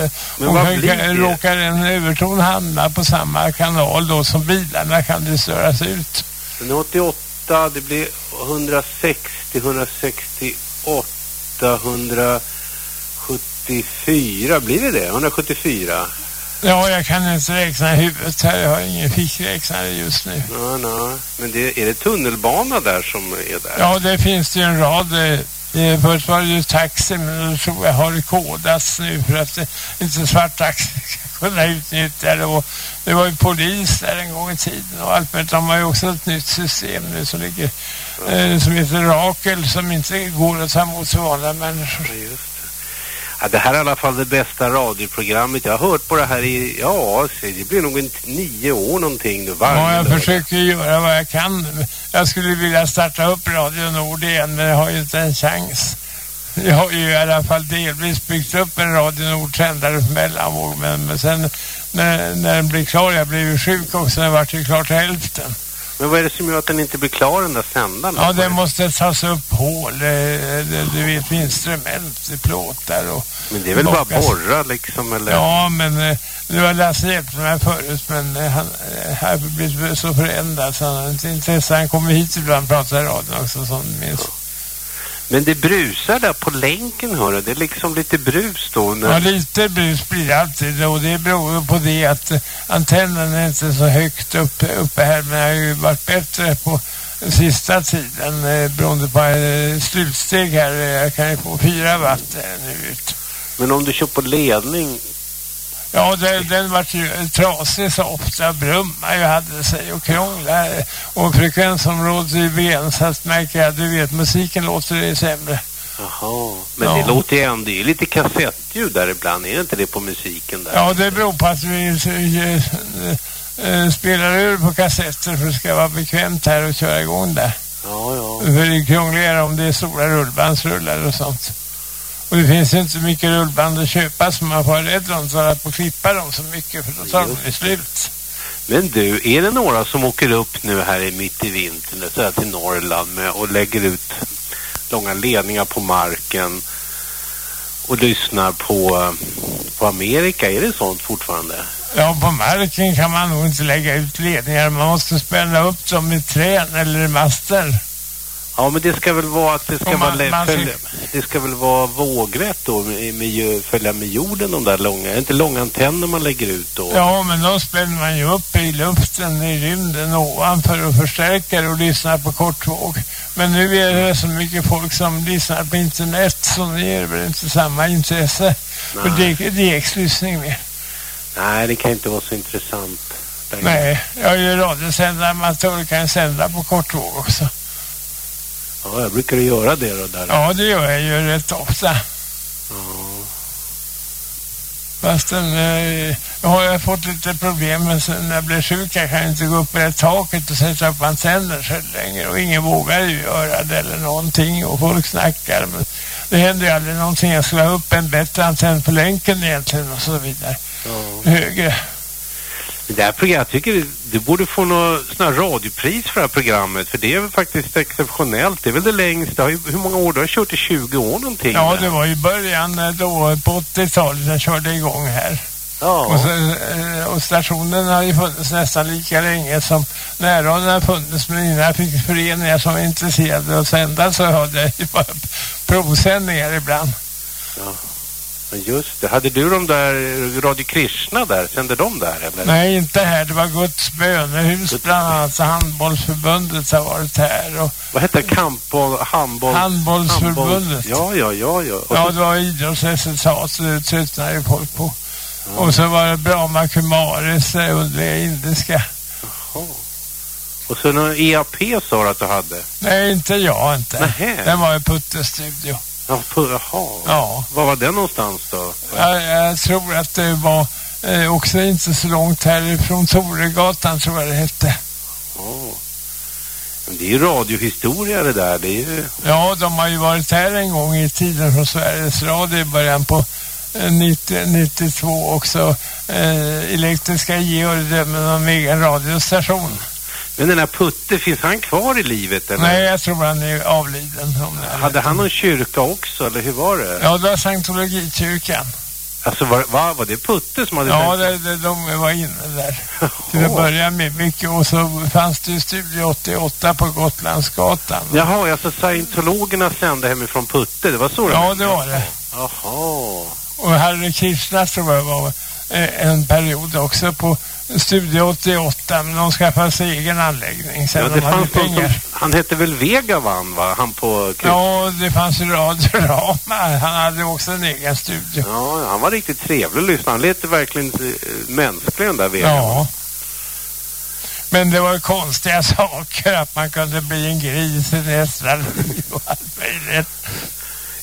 [SPEAKER 1] eh, och kan- råkar en överton hamna på samma kanal då som bilarna kan det störas ut.
[SPEAKER 10] Men 88, det blir 160, 168, 174, blir det det? 174?
[SPEAKER 1] Ja, jag kan inte räkna i huvudet här. Jag har ingen fickräknare just nu.
[SPEAKER 10] Ja, nej. Men det, är det tunnelbana där som är där?
[SPEAKER 1] Ja, det finns det ju en rad. eh, Först var det ju taxi, men då tror jag har det kodats nu för att eh, inte svart taxi [LAUGHS] ska kunna utnyttja det. Och det var ju polis där en gång i tiden och allt men de har ju också ett nytt system nu som ligger eh, som heter Rakel som inte går att ta emot vanliga människor.
[SPEAKER 10] Ja, det. Ja, det här är i alla fall det bästa radioprogrammet. Jag har hört på det här i, ja, det blir nog en nio år någonting nu varje
[SPEAKER 1] Ja, jag
[SPEAKER 10] lördag.
[SPEAKER 1] försöker göra vad jag kan. Jag skulle vilja starta upp Radio Nord igen, men jag har ju inte en chans. Jag har ju i alla fall delvis byggt upp en Radio Nord-sändare för mellanvåg, men, men sen när, när den blir klar, jag blev ju sjuk också, den vart ju klar till hälften.
[SPEAKER 10] Men vad är det som gör att den inte blir klar den där sändaren?
[SPEAKER 1] Ja, det måste tas upp hål, eh, det- du vet, med instrument, plåtar och...
[SPEAKER 10] Men det är väl bara borra liksom, eller?
[SPEAKER 1] Ja, men eh, nu har Lasse hjälpt mig förut, men eh, han eh, har blivit så förändrad så han har inte intresse. Han kommer hit ibland och pratar i radion också, som minns.
[SPEAKER 10] Men det brusar där på länken, hörru. Det är liksom lite brus då. När...
[SPEAKER 1] Ja, lite brus blir det alltid och det beror på det att eh, antennen är inte så högt uppe, uppe här, men jag har ju varit bättre på sista tiden eh, beroende på eh, slutsteg här. Jag kan ju få fyra watt nu ut.
[SPEAKER 10] Men om du kör på ledning,
[SPEAKER 1] Ja, den, den vart ju trasig så ofta, brumma ju hade sig och krångla och frekvensområdet är begränsat märker jag. Du vet, musiken låter det sämre.
[SPEAKER 10] jaha. Men
[SPEAKER 1] Ja.
[SPEAKER 10] det låter ju ändå, det är lite kassettljud där ibland. Är det inte det på musiken där?
[SPEAKER 1] Ja, det beror på att vi eh, eh, spelar ur på kassetter för det ska vara bekvämt här och köra igång där.
[SPEAKER 10] Ja, ja.
[SPEAKER 1] För det är krångligare om det är stora rullbandsrullar och sånt. Och det finns inte så mycket rullband att köpa så man får rädd om att hålla på klippa dem så mycket för då tar de slut.
[SPEAKER 10] Men du, är det några som åker upp nu här i mitt i vintern så här till Norrland med, och lägger ut långa ledningar på marken och lyssnar på, eh, på Amerika? Är det sånt fortfarande?
[SPEAKER 1] Ja, på marken kan man nog inte lägga ut ledningar. Man måste spänna upp dem i trän eller i master.
[SPEAKER 10] Ja, men det ska väl vara att det ska,
[SPEAKER 1] Och man-
[SPEAKER 10] vara,
[SPEAKER 1] man
[SPEAKER 10] följa, det ska väl vara vågrätt då, med, med, följa med jorden de där långa, är det inte långa antenner man lägger ut då?
[SPEAKER 1] Ja, men då spänner man ju upp i luften, i rymden ovanför och förstärker och lyssnar på kortvåg. Men nu är det så mycket folk som lyssnar på internet så det ger väl inte samma intresse
[SPEAKER 10] Nej.
[SPEAKER 1] det- DX-lyssning med.
[SPEAKER 10] Nej, det kan inte vara så intressant.
[SPEAKER 1] Nej, jag är ju radiosändare, amatör kan sända på kortvåg också.
[SPEAKER 10] Ja, jag brukar göra det då där.
[SPEAKER 1] Ja, det gör jag ju rätt ofta.
[SPEAKER 10] Ja.
[SPEAKER 1] Fastän eh, jag har jag fått lite problem med sen när jag blev sjuk. Jag kan inte gå upp i taket och sätta upp antenner så länge och ingen vågar ju göra det eller någonting och folk snackar. Men det händer ju aldrig någonting. Jag skulle ha upp en bättre antenn på länken egentligen och så vidare.
[SPEAKER 10] Ja.
[SPEAKER 1] Högre.
[SPEAKER 10] Det här programmet, jag tycker du borde få något sån här radiopris för det här programmet. För det är väl faktiskt exceptionellt. Det är väl det längsta. Hur många år? Du har kört i 20 år någonting.
[SPEAKER 1] Ja, det var i början då på 80-talet jag körde igång här.
[SPEAKER 10] Ja.
[SPEAKER 1] Och, så, eh, och stationen har ju funnits nästan lika länge som närradion har funnits. Men innan jag fick föreningar som var intresserade av att sända så hade jag ju bara provsändningar ibland.
[SPEAKER 10] Ja, Just det. Hade du de där eh, Radio Krishna där? Sände de där eller?
[SPEAKER 1] Nej, inte här. Det var Guds bönehus bland annat. Så handbollsförbundet har varit här. Och
[SPEAKER 10] Vad hette? Kampboll, handboll?
[SPEAKER 1] handbollsförbundet.
[SPEAKER 10] Ja, ja, ja, ja. Och
[SPEAKER 1] Ja, det var idrottsresultat. Så det tröttnade ju folk på. Och så var det Brahma Kumaris eh, underliga indiska.
[SPEAKER 10] Och så någon EAP sa du att du hade?
[SPEAKER 1] Nej, inte jag inte.
[SPEAKER 10] Nähä.
[SPEAKER 1] Den var i Putte-studio.
[SPEAKER 10] Ja, på, jaha.
[SPEAKER 1] Ja.
[SPEAKER 10] Var var den någonstans då?
[SPEAKER 1] Jag, jag tror att det var eh, också inte så långt härifrån Toregatan tror jag det hette.
[SPEAKER 10] Åh. Men det är ju radiohistoria det där. Det är ju...
[SPEAKER 1] Ja, de har ju varit här en gång i tiden från Sveriges Radio i början på eh, 90, 92 också. Eh, elektriska Georg med en egen radiostation.
[SPEAKER 10] Men den här Putte, finns han kvar i livet eller?
[SPEAKER 1] Nej, jag tror han är avliden.
[SPEAKER 10] Hade han någon kyrka också eller hur var det?
[SPEAKER 1] Ja, det var Scientologikyrkan.
[SPEAKER 10] Alltså var, va, var det Putte som hade
[SPEAKER 1] Ja, det, det, de var inne där. [LAUGHS] Till att börja med mycket. Och så fanns det ju Studio 88 på Gotlandsgatan.
[SPEAKER 10] Jaha, alltså scientologerna sände hemifrån Putte, det var så det
[SPEAKER 1] Ja, det var det.
[SPEAKER 10] Jaha.
[SPEAKER 1] Och Harry Krishna tror jag var eh, en period också på Studio 88. Men de skaffade sig egen anläggning sen
[SPEAKER 10] Ja,
[SPEAKER 1] de
[SPEAKER 10] det
[SPEAKER 1] hade
[SPEAKER 10] fanns
[SPEAKER 1] pengar.
[SPEAKER 10] som, han hette väl Vegavan va? Han på...
[SPEAKER 1] Ja, det fanns ju Radio Rama. Han hade också en egen studio.
[SPEAKER 10] Ja, han var riktigt trevlig att lyssna. Han lät verkligen eh, mänsklig den där Vegavan.
[SPEAKER 1] Ja. Men det var konstiga [LAUGHS] saker att man kunde bli en gris i nästa liv och allt möjligt.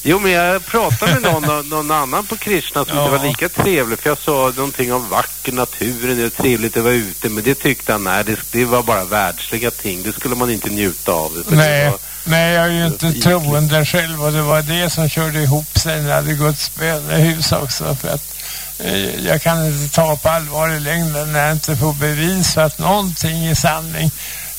[SPEAKER 10] Jo, men jag pratade med någon, någon- annan på Krishna som
[SPEAKER 1] Ja.
[SPEAKER 10] inte var lika trevlig. För jag sa någonting om vacker naturen, det är trevligt att vara ute. Men det tyckte han, nej, det, det var bara världsliga ting. Det skulle man inte njuta av.
[SPEAKER 1] Nej,
[SPEAKER 10] var-
[SPEAKER 1] nej, jag är ju inte troende själv och det var det som körde ihop sig när jag hade Guds bönehus också. För att eh, jag kan inte ta på allvar i längden när jag inte får bevis för att någonting är sanning.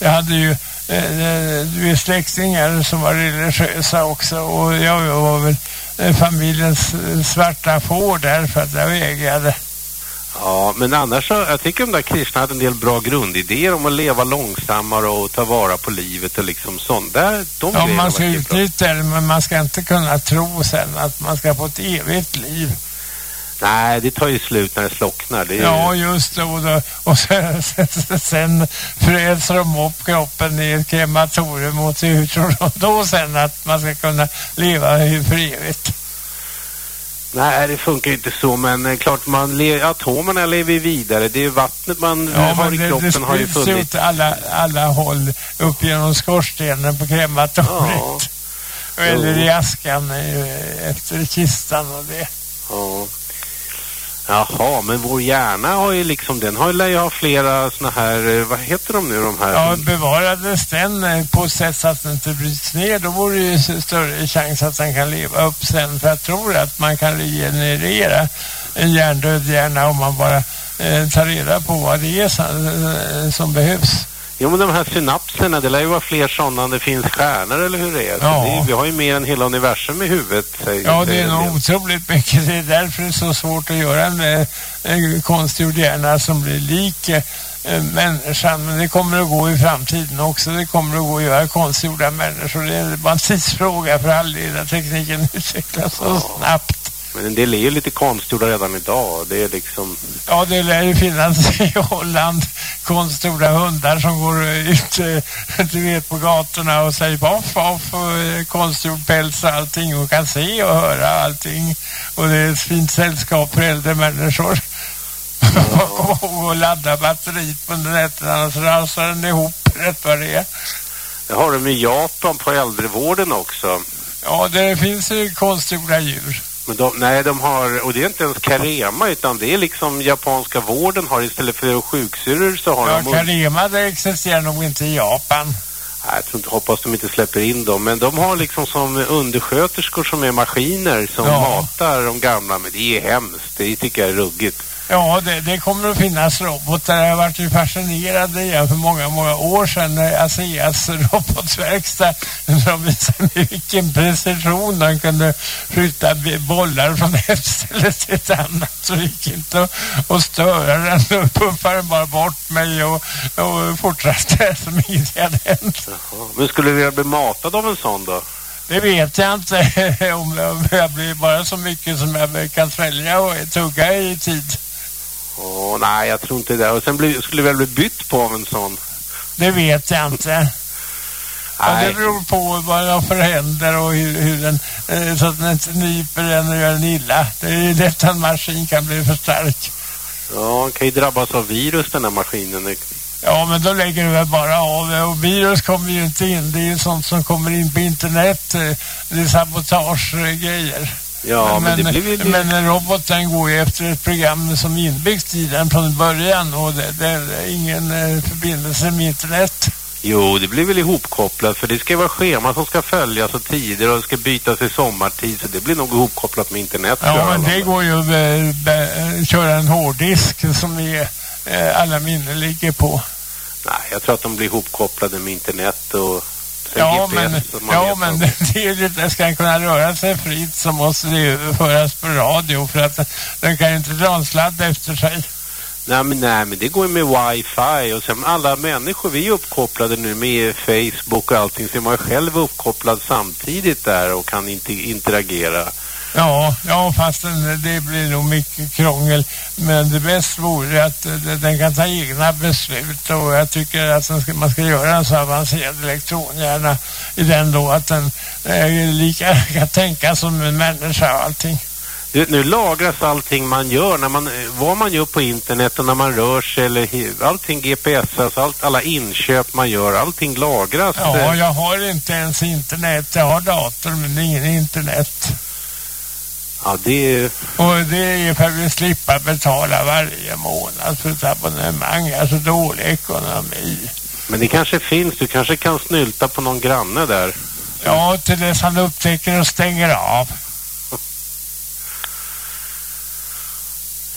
[SPEAKER 1] Jag hade ju eh, är släktingar som var religiösa också och jag var väl eh, familjens eh, svarta får där för att jag vägrade.
[SPEAKER 10] Ja, men annars så, jag tycker de där kristna hade en del bra grundidéer om att leva långsammare och ta vara på livet och liksom sånt. Där, de
[SPEAKER 1] Ja, man ska utnyttja det men man ska inte kunna tro sen att man ska få ett evigt liv.
[SPEAKER 10] Nej, det tar ju slut när det slocknar. Det är
[SPEAKER 1] Ja, just det. Och, då, och sen, sen, sen fräser de upp kroppen i ett krematorium och hur tror de då sen att man ska kunna leva för evigt?
[SPEAKER 10] Nej, det funkar ju inte så, men eh, klart man le- atomerna lever ju vidare. Det är vattnet man
[SPEAKER 1] Ja,
[SPEAKER 10] har i
[SPEAKER 1] det, det
[SPEAKER 10] kroppen har ju funnits.
[SPEAKER 1] ut alla, alla håll upp genom skorstenen på krematoriet. Eller i askan eh, efter kistan och det.
[SPEAKER 10] Ja. Jaha, men vår hjärna har ju liksom, den har, lär ju ha flera såna här, eh, vad heter de nu de här?
[SPEAKER 1] Ja, bevarades den eh, på ett sätt så att den inte bryts ner, då vore det ju större chans att den kan leva upp sen. För jag tror att man kan regenerera en hjärndöd hjärna om man bara eh, tar reda på vad det är som, eh, som behövs.
[SPEAKER 10] Jo, men de här synapserna, det lär ju vara fler sådana än det finns stjärnor, eller hur det är?
[SPEAKER 1] Ja.
[SPEAKER 10] det är vi har ju mer än hela universum i huvudet. Säger,
[SPEAKER 1] Ja, det är nog otroligt mycket. Det är därför det är så svårt att göra en, eh, en konstgjord hjärna som blir lik eh, människan. Men det kommer att gå i framtiden också. Det kommer att gå att göra konstgjorda människor. Det är bara en tidsfråga för all del. Tekniken utvecklas så snabbt.
[SPEAKER 10] Men en del är ju lite konstgjorda redan idag. Det är liksom...
[SPEAKER 1] Ja, det lär ju finnas [LAUGHS] i Holland konstgjorda hundar som går ut, eh, du vet, på gatorna och säger voff, voff, och eh, konstgjord päls och allting och kan se och höra allting. Och det är ett fint sällskap för äldre människor. [LAUGHS] och ladda batteriet på nätterna så rasar den ihop rätt vad det är.
[SPEAKER 10] Det har de i Japan på äldrevården också.
[SPEAKER 1] Ja, det finns ju konstgjorda djur.
[SPEAKER 10] Men de, nej, de har, och det är inte ens Carema utan det är liksom japanska vården har istället för sjuksyrror så har
[SPEAKER 1] Ja,
[SPEAKER 10] de...
[SPEAKER 1] Carema det existerar nog inte i Japan.
[SPEAKER 10] Nej, jag tror inte, hoppas de inte släpper in dem. Men de har liksom som undersköterskor som är maskiner som
[SPEAKER 1] Ja.
[SPEAKER 10] matar de gamla. Men det är hemskt. Det tycker jag är ruggigt.
[SPEAKER 1] Ja, det, det kommer att finnas robotar. Jag varit ju fascinerad igen för många, många år sedan när ASEAs robotverkstad de [LAUGHS] visade med vilken precision de kunde b- bollar från [LAUGHS] ett ställe till ett annat. Så det gick inte att, att störa den. Då puffade den bara bort mig och, och fortsatte [LAUGHS] som inget hade hänt.
[SPEAKER 10] Jaha. Men skulle vilja bli matad av en sån då?
[SPEAKER 1] Det vet jag inte om jag blir bara så mycket som jag kan svälja och tugga i tid.
[SPEAKER 10] Åh, nej, jag tror inte det. Och sen bli, skulle väl bli bytt på av en sån.
[SPEAKER 1] Det vet jag inte. Ja, det beror på vad för händer och hur, hur den, eh, så att den inte nyper en och gör en illa. Det är lätt att en maskin kan bli för stark.
[SPEAKER 10] Ja, han kan ju drabbas av virus den här maskinen.
[SPEAKER 1] Ja, men då lägger du väl bara av. Och virus kommer ju inte in. Det är ju sånt som kommer in på internet. eh, Det är sabotagegrejer.
[SPEAKER 10] Ja, men, det blir väl...
[SPEAKER 1] men en robot den går ju efter ett program som är inbyggt i den från början. Och det, det är ingen eh, förbindelse med internet.
[SPEAKER 10] Jo, det blir väl ihopkopplat för det ska ju vara schema som ska följas och tider och det ska bytas i sommartid så det blir nog ihopkopplat med internet.
[SPEAKER 1] Ja, men det går ju att köra en hårddisk som är, eh, alla minnen ligger på.
[SPEAKER 10] Nej, jag tror att de blir ihopkopplade med internet och
[SPEAKER 1] Ja,
[SPEAKER 10] GPS.
[SPEAKER 1] men,
[SPEAKER 10] man [LAUGHS]
[SPEAKER 1] ja, men det, är ju lite, ska kunna röra sig fritt så måste det ju överföras på radio för att den kan ju inte dra en sladd efter sig.
[SPEAKER 10] Nej men, nej, men det går ju med wifi och sen alla människor, vi är uppkopplade nu med Facebook och allting så man är själv uppkopplad samtidigt där och kan inte interagera.
[SPEAKER 1] Ja, ja fast det blir nog mycket krångel. Men det bästa vore att eh, den kan ta egna beslut och jag tycker att ska, man ska göra en så avancerad elektronhjärna i den då att den eh, lika [LAUGHS] kan tänka som en människa och allting.
[SPEAKER 10] Du nu lagras allting man gör, när man, eh, vad man gör på internet och när man rör sig eller allting GPS, alltså allt, alla inköp man gör, allting lagras.
[SPEAKER 1] Ja,
[SPEAKER 10] eh.
[SPEAKER 1] jag har inte ens internet. Jag har dator men det är ingen internet.
[SPEAKER 10] Ja, det är...
[SPEAKER 1] Och det är för att vi slippa betala varje månad för ett abonnemang. Alltså dålig ekonomi.
[SPEAKER 10] Men det kanske finns, du kanske kan snylta på någon granne där.
[SPEAKER 1] Ja, till dess han upptäcker och stänger av.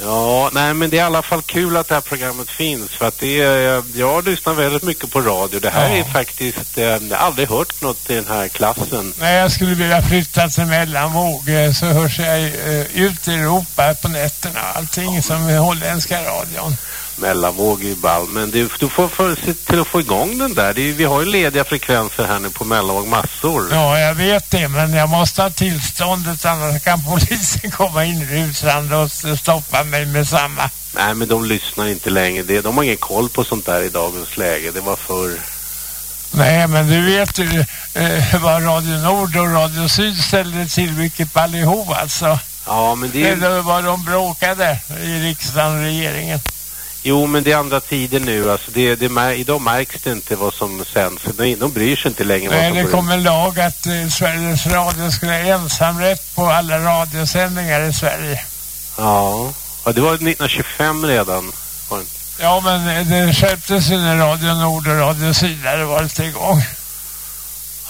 [SPEAKER 10] Ja, nej men det är i alla fall kul att det här programmet finns för att det är, jag lyssnar väldigt mycket på radio. Det här
[SPEAKER 1] Ja.
[SPEAKER 10] är faktiskt, eh, jag har aldrig hört något i den här klassen.
[SPEAKER 1] Nej, jag skulle vilja flytta till mellanvåg eh, så hörs jag eh, ut i Europa på nätterna. Allting som är holländska radion.
[SPEAKER 10] Mellanvåg i ball. Men du, du får för, se till att få igång den där. Det vi har ju lediga frekvenser här nu på mellanvåg massor.
[SPEAKER 1] Ja, jag vet det, men jag måste ha tillståndet annars kan polisen [LAUGHS] komma in rusande och stoppa mig med samma.
[SPEAKER 10] Nej men de lyssnar inte längre. Det, de har ingen koll på sånt där i dagens läge. Det var för
[SPEAKER 1] Nej, men du vet ju eh, [LAUGHS] vad Radio Nord och Radio Syd ställde till vilket balliho alltså.
[SPEAKER 10] Ja men det är...
[SPEAKER 1] Det var de bråkade i riksdagen och regeringen.
[SPEAKER 10] Jo, men det är andra tider nu. Alltså det, det, idag märks det inte vad som sänds. De, de bryr sig inte längre
[SPEAKER 1] Nej, det kom en lag att eh, Sveriges Radio skulle ha ensamrätt på alla radiosändningar i Sverige.
[SPEAKER 10] Ja. ja, det var 1925 redan.
[SPEAKER 1] Ja, men eh, det skärptes ju när Radio Nord och Radio Syd hade varit igång.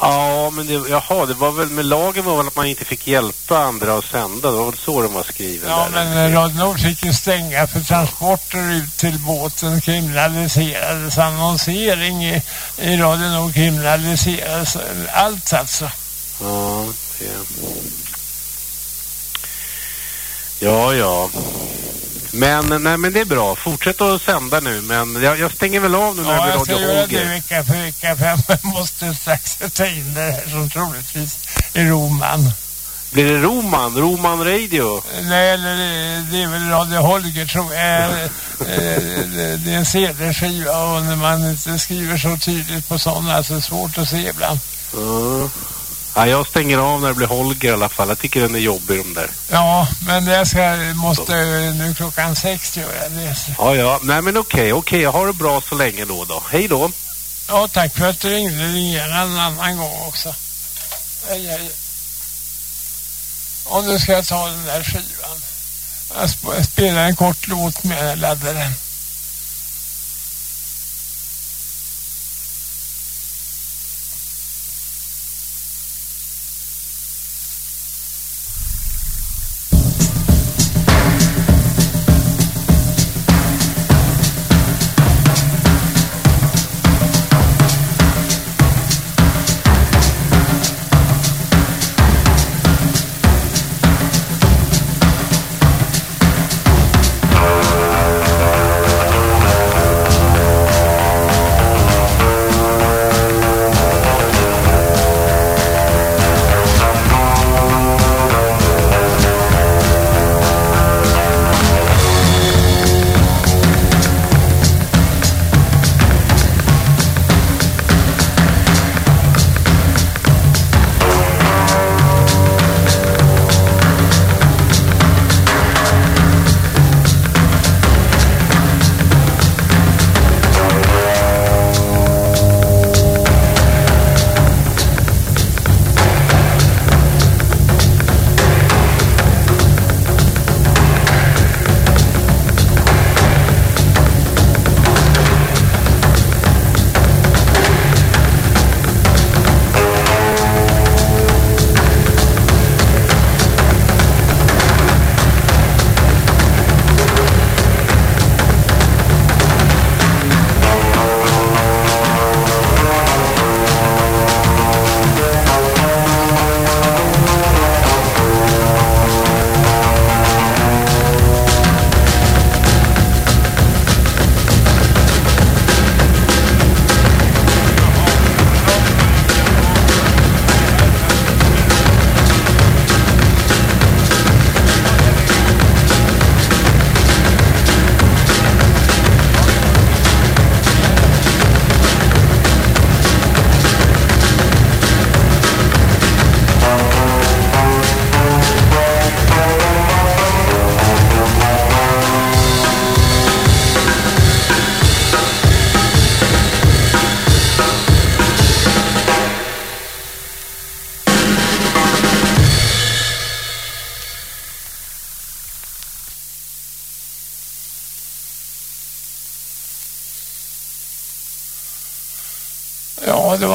[SPEAKER 10] Ja, men det, jaha, det var väl med lagen var väl att man inte fick hjälpa andra att sända. Det var väl så den var skriven
[SPEAKER 1] Ja,
[SPEAKER 10] där.
[SPEAKER 1] men eh, Radio Nord fick ju stänga för transporter ut till båten kriminaliserades. Annonsering i, i Radio Nord kriminaliserades. Allt alltså.
[SPEAKER 10] Ja, det... Ja, ja. Men, nej, men det är bra. Fortsätt att sända nu. Men jag, jag stänger väl av nu när
[SPEAKER 1] Ja,
[SPEAKER 10] det
[SPEAKER 1] jag
[SPEAKER 10] blir Radio
[SPEAKER 1] göra det
[SPEAKER 10] Holger.
[SPEAKER 1] vecka för vecka för jag [LAUGHS] måste strax ta in det här som troligtvis är Roman.
[SPEAKER 10] Blir det Roman? Roman Radio?
[SPEAKER 1] Nej, eller det- det är väl Radio Holger tror jag. Eh, eh, det- är en CD-skiva och när man inte skriver så tydligt på sådana så är det svårt att se ibland.
[SPEAKER 10] Ja. Ja, jag stänger av när det blir Holger i alla fall. Jag tycker den är jobbig de där.
[SPEAKER 1] Ja, men jag ska, måste nu klockan sex göra det.
[SPEAKER 10] Ja, ja. Nej, men okej, okej. Jag har det bra så länge då då. Hej då.
[SPEAKER 1] Ja, tack för att du ringde. Ring gärna en annan gång också. Hej, hej. Och nu ska jag ta den där skivan. Jag sp- spelar en kort låt med jag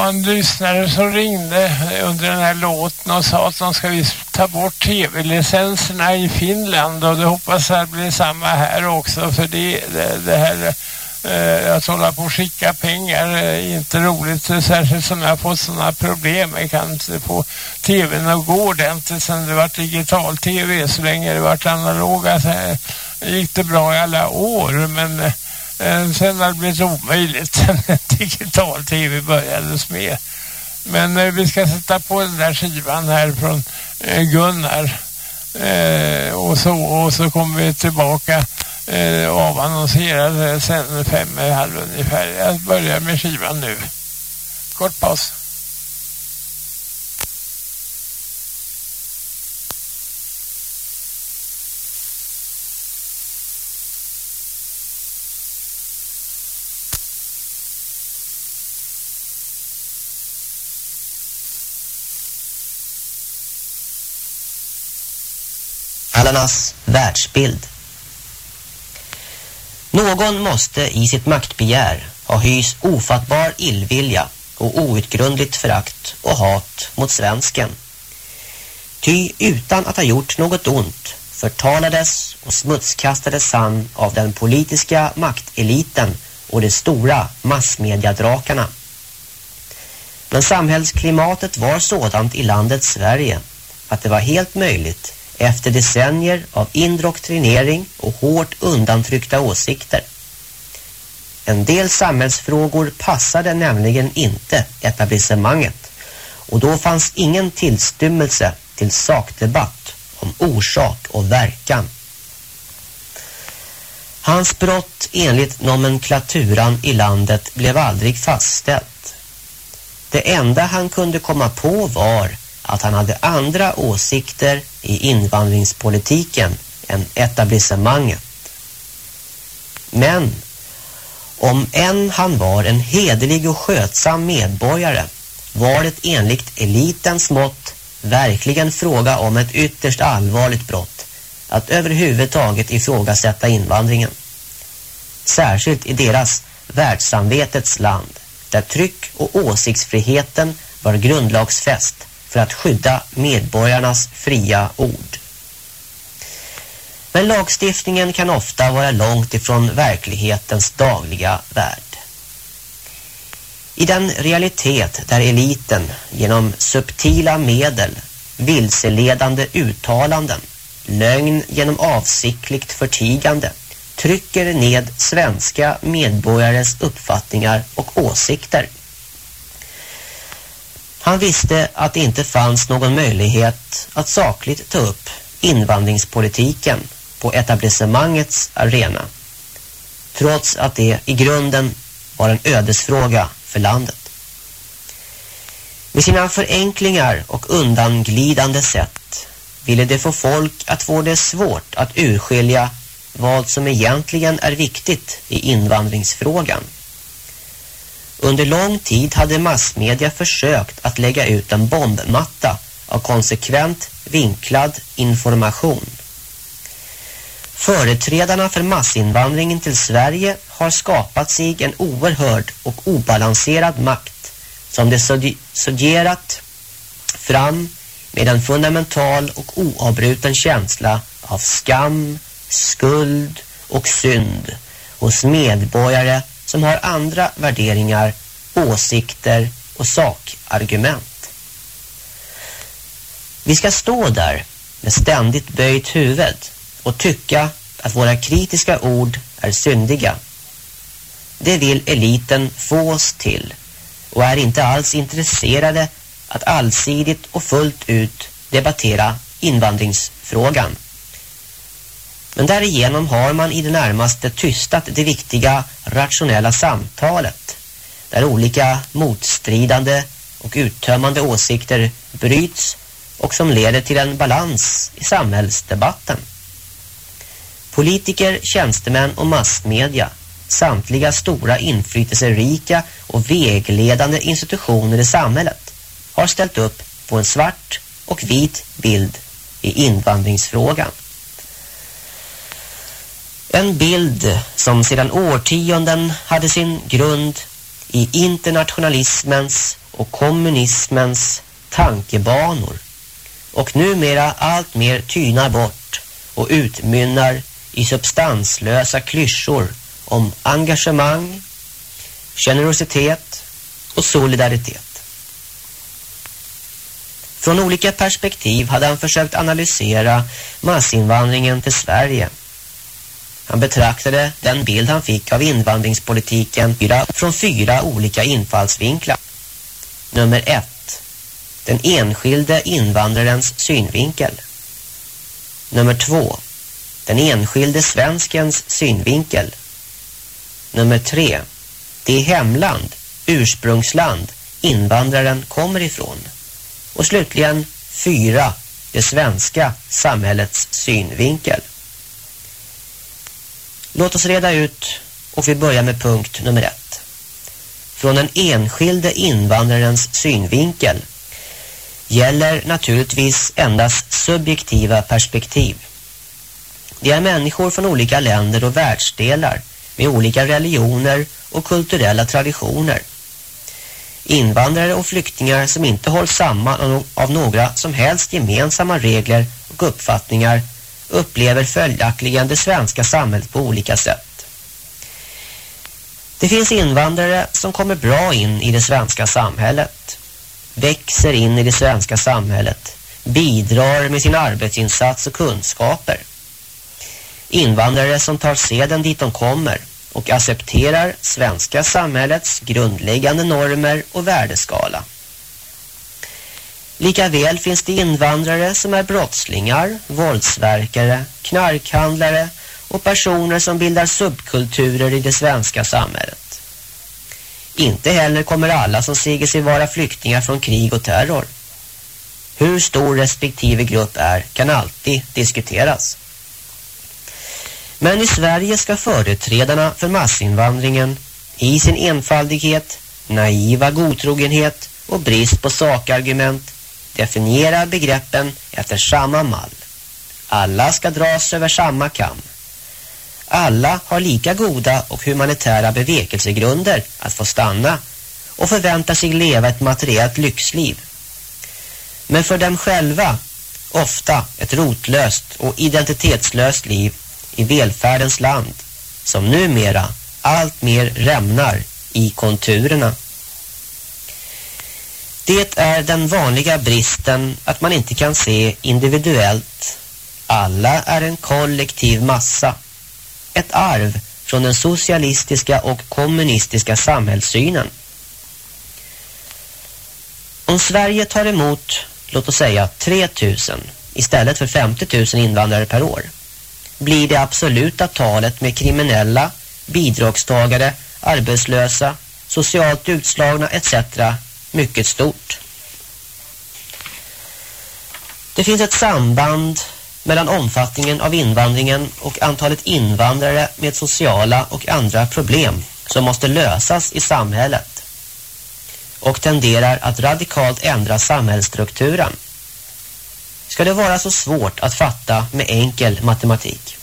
[SPEAKER 1] En lyssnare som ringde under den här låten och sa att de ska visst ta bort tv-licenserna i Finland. Och det hoppas jag blir samma här också för det, det, det här eh, att hålla på och skicka pengar är inte roligt särskilt som jag har fått sådana problem. Jag kan inte få tvn att gå ordentligt sen det var digital tv så länge det varit analoga så här, gick det bra i alla år. Men Eh, Eh, sen har det blivit omöjligt [LAUGHS] sen digital tv börjades med. Men eh, vi ska sätta på den där skivan här från eh, Gunnar. Eh, och, så, och så kommer vi tillbaka eh, avannonserad sen fem i halv ungefär. Jag börjar med skivan nu. Kort paus.
[SPEAKER 11] Allarnas världsbild. Någon måste i sitt maktbegär ha hys ofattbar illvilja och outgrundligt förakt och hat mot svensken. Ty utan att ha gjort något ont förtalades och smutskastades han av den politiska makteliten och de stora massmediadrakarna. Men samhällsklimatet var sådant i landet Sverige att det var helt möjligt efter decennier av indoktrinering och hårt undantryckta åsikter. En del samhällsfrågor passade nämligen inte etablissemanget och då fanns ingen tillstymmelse till sakdebatt om orsak och verkan. Hans brott enligt nomenklaturan i landet blev aldrig fastställt. Det enda han kunde komma på var att han hade andra åsikter i invandringspolitiken än etablissemanget. Men om än han var en hederlig och skötsam medborgare var det enligt elitens mått verkligen fråga om ett ytterst allvarligt brott att överhuvudtaget ifrågasätta invandringen. Särskilt i deras världssamvetets land där tryck- och åsiktsfriheten var grundlagsfäst för att skydda medborgarnas fria ord. Men lagstiftningen kan ofta vara långt ifrån verklighetens dagliga värld. I den realitet där eliten genom subtila medel, vilseledande uttalanden, lögn genom avsiktligt förtigande trycker ned svenska medborgares uppfattningar och åsikter han visste att det inte fanns någon möjlighet att sakligt ta upp invandringspolitiken på etablissemangets arena. Trots att det i grunden var en ödesfråga för landet. Med sina förenklingar och undanglidande sätt ville det få folk att få det svårt att urskilja vad som egentligen är viktigt i invandringsfrågan. Under lång tid hade massmedia försökt att lägga ut en bombmatta av konsekvent vinklad information. Företrädarna för massinvandringen till Sverige har skapat sig en oerhörd och obalanserad makt som de suggerat fram med en fundamental och oavbruten känsla av skam, skuld och synd hos medborgare som har andra värderingar, åsikter och sakargument. Vi ska stå där med ständigt böjt huvud och tycka att våra kritiska ord är syndiga. Det vill eliten få oss till och är inte alls intresserade att allsidigt och fullt ut debattera invandringsfrågan. Men därigenom har man i det närmaste tystat det viktiga rationella samtalet där olika motstridande och uttömmande åsikter bryts och som leder till en balans i samhällsdebatten. Politiker, tjänstemän och massmedia, samtliga stora inflytelserika och vägledande institutioner i samhället har ställt upp på en svart och vit bild i invandringsfrågan. En bild som sedan årtionden hade sin grund i internationalismens och kommunismens tankebanor och numera allt mer tynar bort och utmynnar i substanslösa klyschor om engagemang, generositet och solidaritet. Från olika perspektiv hade han försökt analysera massinvandringen till Sverige. Han betraktade den bild han fick av invandringspolitiken från fyra olika infallsvinklar. Nummer ett. Den enskilde invandrarens synvinkel. Nummer två. Den enskilde svenskens synvinkel. Nummer tre. Det hemland, ursprungsland, invandraren kommer ifrån. Och slutligen fyra. Det svenska samhällets synvinkel. Låt oss reda ut och vi börjar med punkt nummer ett. Från den enskilde invandrarens synvinkel gäller naturligtvis endast subjektiva perspektiv. Det är människor från olika länder och världsdelar med olika religioner och kulturella traditioner. Invandrare och flyktingar som inte hålls samman av några som helst gemensamma regler och uppfattningar upplever följaktligen det svenska samhället på olika sätt. Det finns invandrare som kommer bra in i det svenska samhället, växer in i det svenska samhället, bidrar med sin arbetsinsats och kunskaper. Invandrare som tar seden dit de kommer och accepterar svenska samhällets grundläggande normer och värdeskala. Likaväl finns det invandrare som är brottslingar, våldsverkare, knarkhandlare och personer som bildar subkulturer i det svenska samhället. Inte heller kommer alla som säger sig vara flyktingar från krig och terror. Hur stor respektive grupp är kan alltid diskuteras. Men i Sverige ska företrädarna för massinvandringen i sin enfaldighet, naiva godtrogenhet och brist på sakargument definiera begreppen efter samma mall. Alla ska dras över samma kam. Alla har lika goda och humanitära bevekelsegrunder att få stanna och förväntar sig leva ett materiellt lyxliv. Men för dem själva ofta ett rotlöst och identitetslöst liv i välfärdens land som numera allt mer rämnar i konturerna. Det är den vanliga bristen att man inte kan se individuellt. Alla är en kollektiv massa. Ett arv från den socialistiska och kommunistiska samhällssynen. Om Sverige tar emot, låt oss säga 3000 istället för 50 000 invandrare per år blir det absoluta talet med kriminella, bidragstagare, arbetslösa, socialt utslagna etc mycket stort. Det finns ett samband mellan omfattningen av invandringen och antalet invandrare med sociala och andra problem som måste lösas i samhället och tenderar att radikalt ändra samhällsstrukturen ska det vara så svårt att fatta med enkel matematik.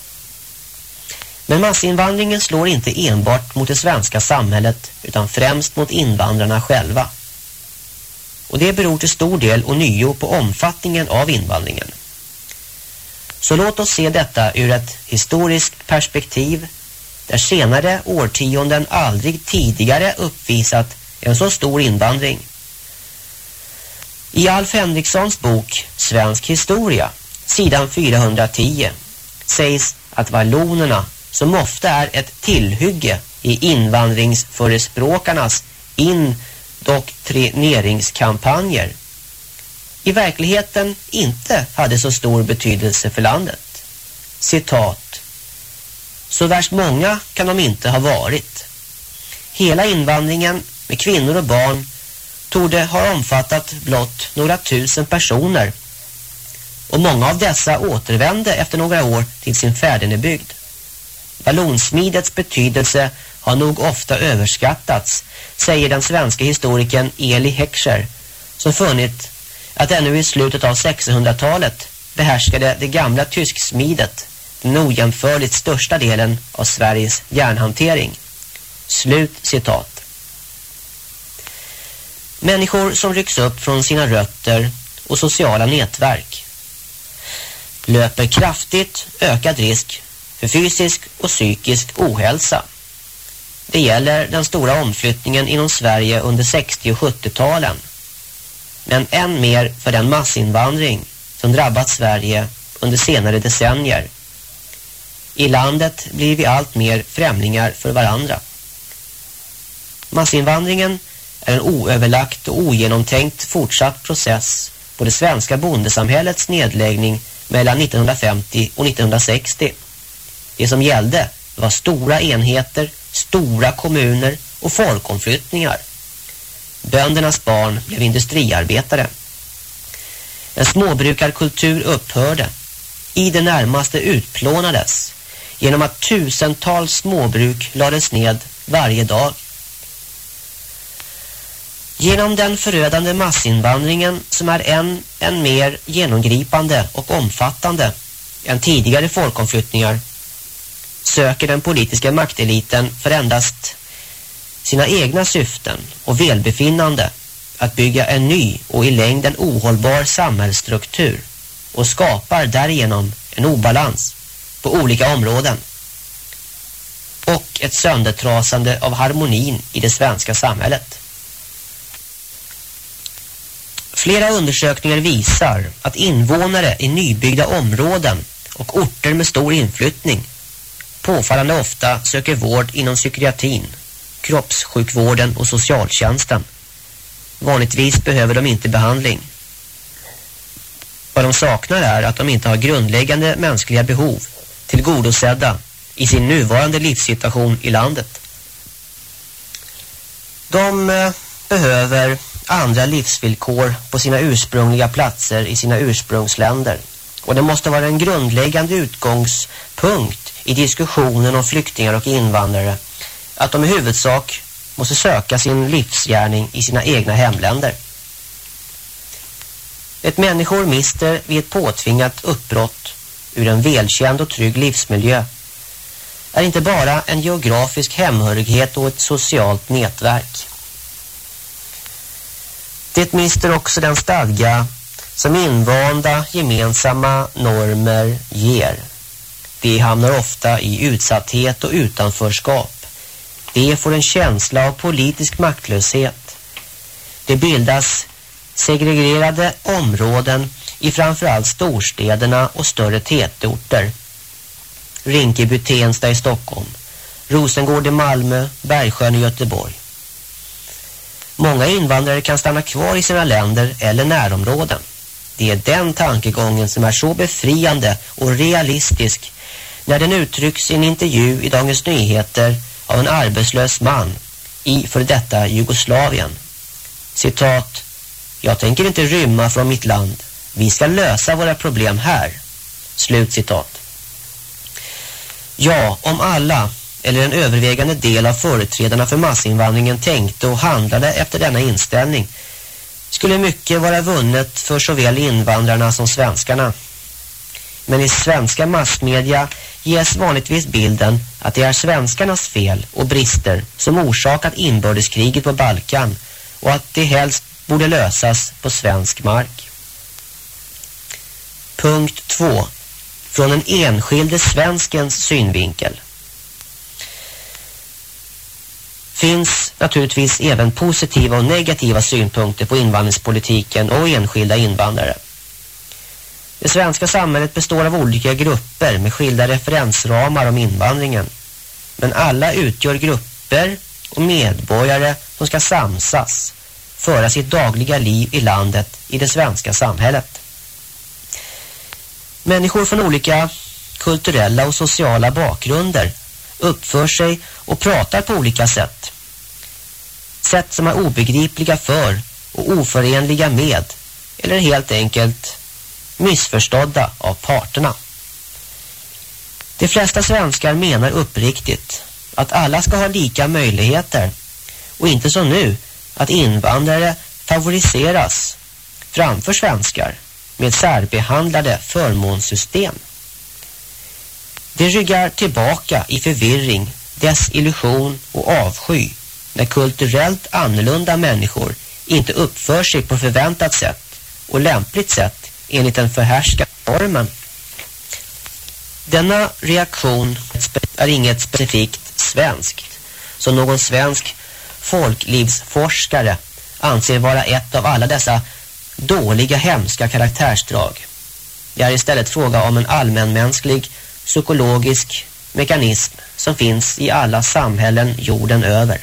[SPEAKER 11] Men massinvandringen slår inte enbart mot det svenska samhället utan främst mot invandrarna själva. Och det beror till stor del och nio på omfattningen av invandringen. Så låt oss se detta ur ett historiskt perspektiv där senare årtionden aldrig tidigare uppvisat en så stor invandring. I Alf Henrikssons bok Svensk historia, sidan 410, sägs att vallonerna, som ofta är ett tillhygge i invandringsförespråkarnas indoktrineringskampanjer, i verkligheten inte hade så stor betydelse för landet. Citat. Så värst många kan de inte ha varit. Hela invandringen med kvinnor och barn torde ha omfattat blott några tusen personer och många av dessa återvände efter några år till sin fädernebygd. Ballonsmidets betydelse har nog ofta överskattats, säger den svenska historikern Eli Heckscher, som funnit att ännu i slutet av 1600-talet behärskade det gamla tysksmidet den ojämförligt största delen av Sveriges järnhantering. Slut citat. Människor som rycks upp från sina rötter och sociala nätverk löper kraftigt ökad risk för fysisk och psykisk ohälsa. Det gäller den stora omflyttningen inom Sverige under 60- och 70-talen. Men än mer för den massinvandring som drabbat Sverige under senare decennier. I landet blir vi allt mer främlingar för varandra. Massinvandringen är en oöverlagt och ogenomtänkt fortsatt process på det svenska bondesamhällets nedläggning mellan 1950 och 1960. Det som gällde var stora enheter, stora kommuner och folkomflyttningar. Böndernas barn blev industriarbetare. En småbrukarkultur upphörde. I det närmaste utplånades genom att tusentals småbruk lades ned varje dag. Genom den förödande massinvandringen som är än, än mer genomgripande och omfattande än tidigare folkomflyttningar söker den politiska makteliten för endast sina egna syften och välbefinnande att bygga en ny och i längden ohållbar samhällsstruktur och skapar därigenom en obalans på olika områden och ett söndertrasande av harmonin i det svenska samhället. Flera undersökningar visar att invånare i nybyggda områden och orter med stor inflyttning påfallande ofta söker vård inom psykiatrin, kroppssjukvården och socialtjänsten. Vanligtvis behöver de inte behandling. Vad de saknar är att de inte har grundläggande mänskliga behov tillgodosedda i sin nuvarande livssituation i landet. De eh, behöver andra livsvillkor på sina ursprungliga platser i sina ursprungsländer. Och det måste vara en grundläggande utgångspunkt i diskussionen om flyktingar och invandrare att de i huvudsak måste söka sin livsgärning i sina egna hemländer. Ett människor mister vid ett påtvingat uppbrott ur en välkänd och trygg livsmiljö är inte bara en geografisk hemhörighet och ett socialt nätverk. Det mister också den stadga som invanda gemensamma normer ger. De hamnar ofta i utsatthet och utanförskap. De får en känsla av politisk maktlöshet. Det bildas segregerade områden i framförallt storstäderna och större tätorter. Rinkeby Tensta i Stockholm, Rosengård i Malmö, Bergsjön i Göteborg. Många invandrare kan stanna kvar i sina länder eller närområden. Det är den tankegången som är så befriande och realistisk när den uttrycks i en intervju i Dagens Nyheter av en arbetslös man i för detta Jugoslavien. Citat Jag tänker inte rymma från mitt land. Vi ska lösa våra problem här. Slut citat. Ja, om alla eller en övervägande del av företrädarna för massinvandringen tänkte och handlade efter denna inställning skulle mycket vara vunnet för såväl invandrarna som svenskarna. Men i svenska massmedia ges vanligtvis bilden att det är svenskarnas fel och brister som orsakat inbördeskriget på Balkan och att det helst borde lösas på svensk mark. Punkt 2. Från den enskilde svenskens synvinkel. finns naturligtvis även positiva och negativa synpunkter på invandringspolitiken och enskilda invandrare. Det svenska samhället består av olika grupper med skilda referensramar om invandringen. Men alla utgör grupper och medborgare som ska samsas, föra sitt dagliga liv i landet i det svenska samhället. Människor från olika kulturella och sociala bakgrunder uppför sig och pratar på olika sätt. Sätt som är obegripliga för och oförenliga med eller helt enkelt missförstådda av parterna. De flesta svenskar menar uppriktigt att alla ska ha lika möjligheter och inte som nu att invandrare favoriseras framför svenskar med särbehandlade förmånssystem. Det ryggar tillbaka i förvirring, desillusion och avsky när kulturellt annorlunda människor
[SPEAKER 12] inte uppför sig på förväntat sätt och lämpligt sätt enligt den förhärskande formen. Denna reaktion är inget specifikt svenskt, som någon svensk folklivsforskare anser vara ett av alla dessa dåliga hemska karaktärsdrag. Det är istället fråga om en allmänmänsklig, psykologisk mekanism som finns i alla samhällen jorden över.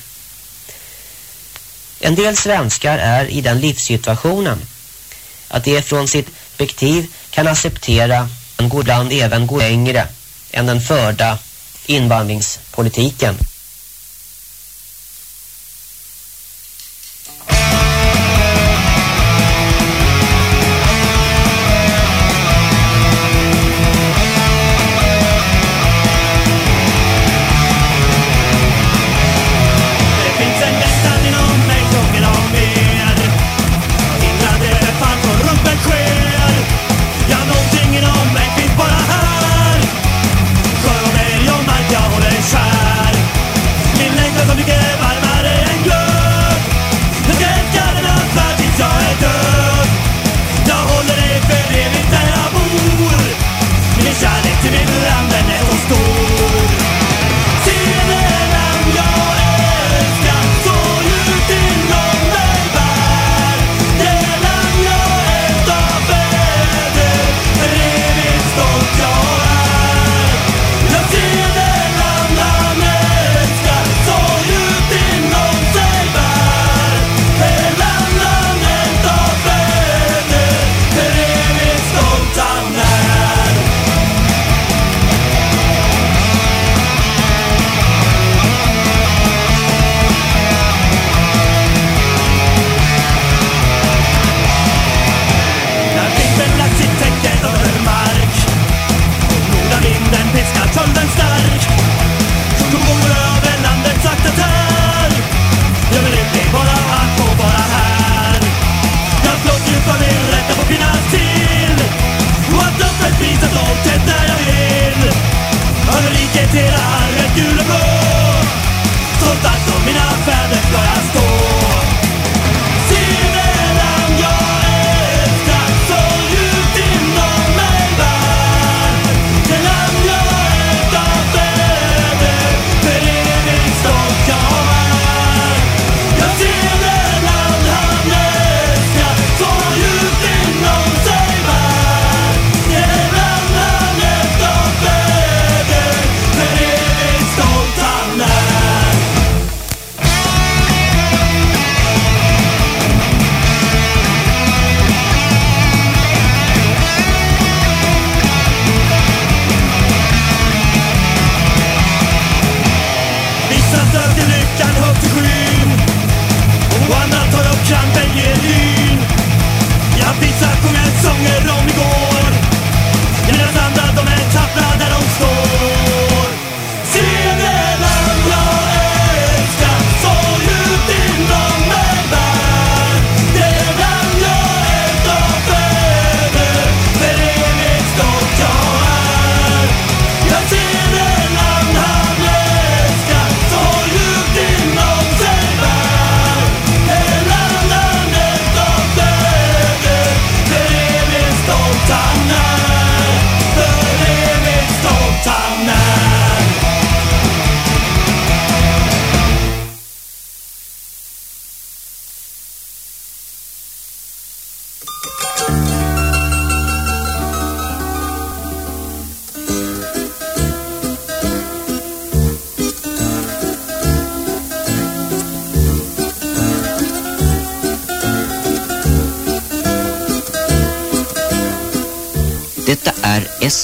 [SPEAKER 12] En del svenskar är i den livssituationen att det är från sitt perspektiv kan acceptera en god land även gå längre än den förda invandringspolitiken.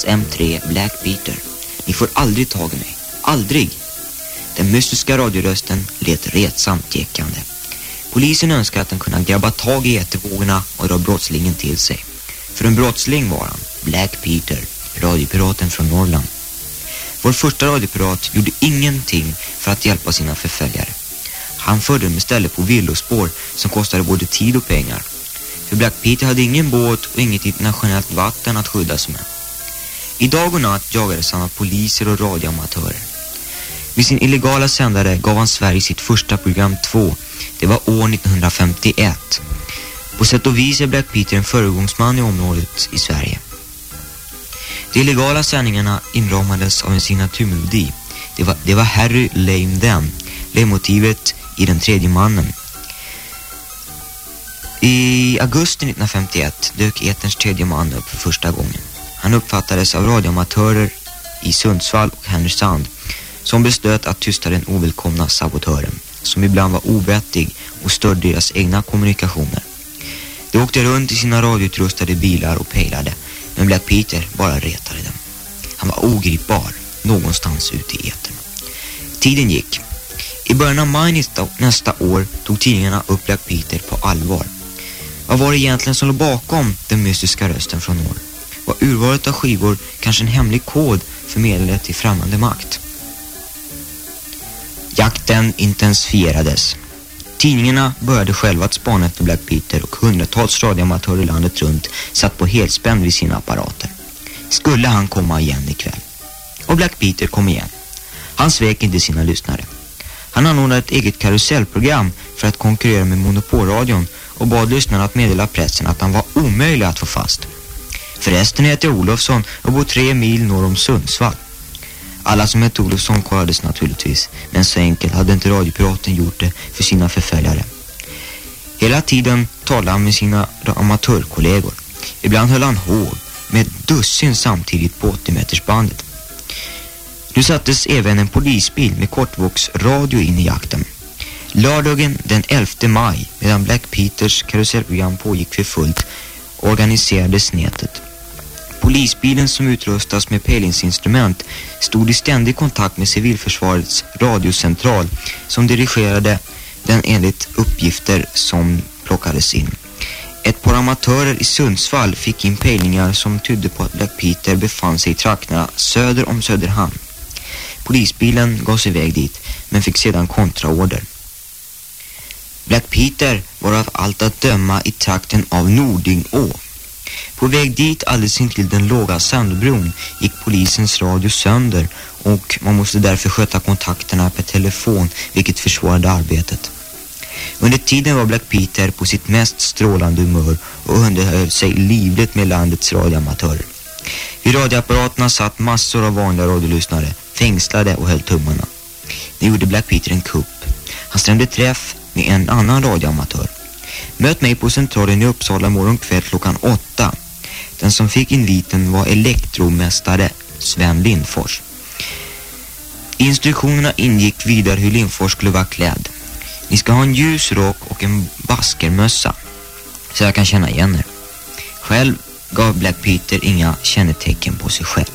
[SPEAKER 13] SM3 Black Peter. Ni får aldrig tag i mig. Aldrig! Den mystiska radiorösten lät retsamt gekande. Polisen önskar att den kunde grabba tag i jättevågorna och dra brottslingen till sig. För en brottsling var han, Black Peter, radiopiraten från Norrland. Vår första radiopirat gjorde ingenting för att hjälpa sina förföljare. Han förde dem istället på villospår som kostade både tid och pengar. För Black Peter hade ingen båt och inget internationellt vatten att skydda sig med. I dag och natt jagades han av poliser och radioamatörer. Vid sin illegala sändare gav han Sverige sitt första program 2. Det var år 1951. På sätt och vis är Black Peter en föregångsman i området i Sverige. De illegala sändningarna inramades av en signaturmelodi. Det var, det var Harry Lame Den, ledmotivet i Den tredje mannen. I augusti 1951 dök Eterns tredje man upp för första gången. Han uppfattades av radioamatörer i Sundsvall och Härnösand som beslöt att tysta den ovälkomna sabotören som ibland var ovettig och störde deras egna kommunikationer. De åkte runt i sina radioutrustade bilar och pejlade men Black Peter bara retade dem. Han var ogripbar någonstans ute i etern. Tiden gick. I början av maj nästa, nästa år tog tidningarna upp Black Peter på allvar. Vad var det egentligen som låg bakom den mystiska rösten från norr? Var urvalet av skivor kanske en hemlig kod förmedlade till främmande makt? Jakten intensifierades. Tidningarna började själva att spana efter Black Peter och hundratals radioamatörer landet runt satt på helspänn vid sina apparater. Skulle han komma igen ikväll? Och Black Peter kom igen. Han svek inte sina lyssnare. Han anordnade ett eget karusellprogram för att konkurrera med monopolradion och bad lyssnarna att meddela pressen att han var omöjlig att få fast. Förresten heter jag Olofsson och bor tre mil norr om Sundsvall. Alla som hette Olofsson kollades naturligtvis, men så enkelt hade inte radiopiraten gjort det för sina förföljare. Hela tiden talade han med sina amatörkollegor. Ibland höll han hål med ett dussin samtidigt på 80-metersbandet. Nu sattes även en polisbil med kortvågsradio in i jakten. Lördagen den 11 maj, medan Black Peters karusellprogram pågick för fullt, organiserades nätet. Polisbilen som utrustas med pejlingsinstrument stod i ständig kontakt med civilförsvarets radiocentral som dirigerade den enligt uppgifter som plockades in. Ett par amatörer i Sundsvall fick in pejlingar som tydde på att Black Peter befann sig i trakterna söder om Söderhamn. Polisbilen gavs iväg dit men fick sedan kontraorder. Black Peter var av allt att döma i trakten av Nordingå. På väg dit alldeles intill den låga sandbron gick polisens radio sönder och man måste därför sköta kontakterna per telefon vilket försvårade arbetet. Under tiden var Black Peter på sitt mest strålande humör och underhöll sig livligt med landets radioamatörer. Vid radioapparaterna satt massor av vanliga radiolyssnare, fängslade och höll tummarna. Det gjorde Black Peter en kupp. Han stämde träff med en annan radioamatör. Möt mig på centralen i Uppsala morgon kväll klockan åtta. Den som fick inviten var elektromästare Sven Lindfors. I instruktionerna ingick vidare hur Lindfors skulle vara klädd. Ni ska ha en ljus rock och en baskermössa så jag kan känna igen er. Själv gav Black Peter inga kännetecken på sig själv.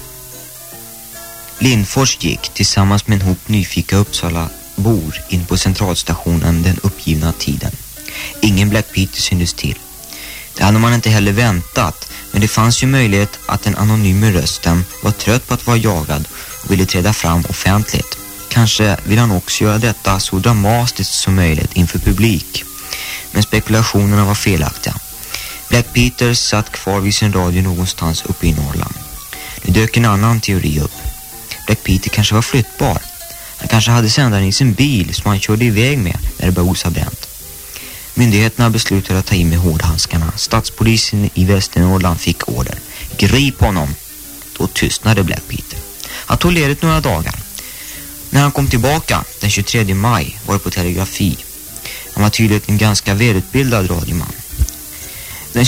[SPEAKER 13] Lindfors gick tillsammans med en hop nyfika Uppsala bor in på centralstationen den uppgivna tiden. Ingen Black Peter syntes till. Det hade man inte heller väntat, men det fanns ju möjlighet att den anonyme rösten var trött på att vara jagad och ville träda fram offentligt. Kanske vill han också göra detta så dramatiskt som möjligt inför publik. Men spekulationerna var felaktiga. Black Peter satt kvar vid sin radio någonstans uppe i Norrland. Nu dök en annan teori upp. Black Peter kanske var flyttbar. Han kanske hade sändaren i sin bil som han körde iväg med när det började osa bränt. Myndigheterna beslutade att ta in med hårdhandskarna. Stadspolisen i Västernorrland fick order. Grip honom! Då tystnade Black Peter. Han tog ledigt några dagar. När han kom tillbaka den 23 maj var det på telegrafi. Han var tydligen en ganska välutbildad radioman. Den,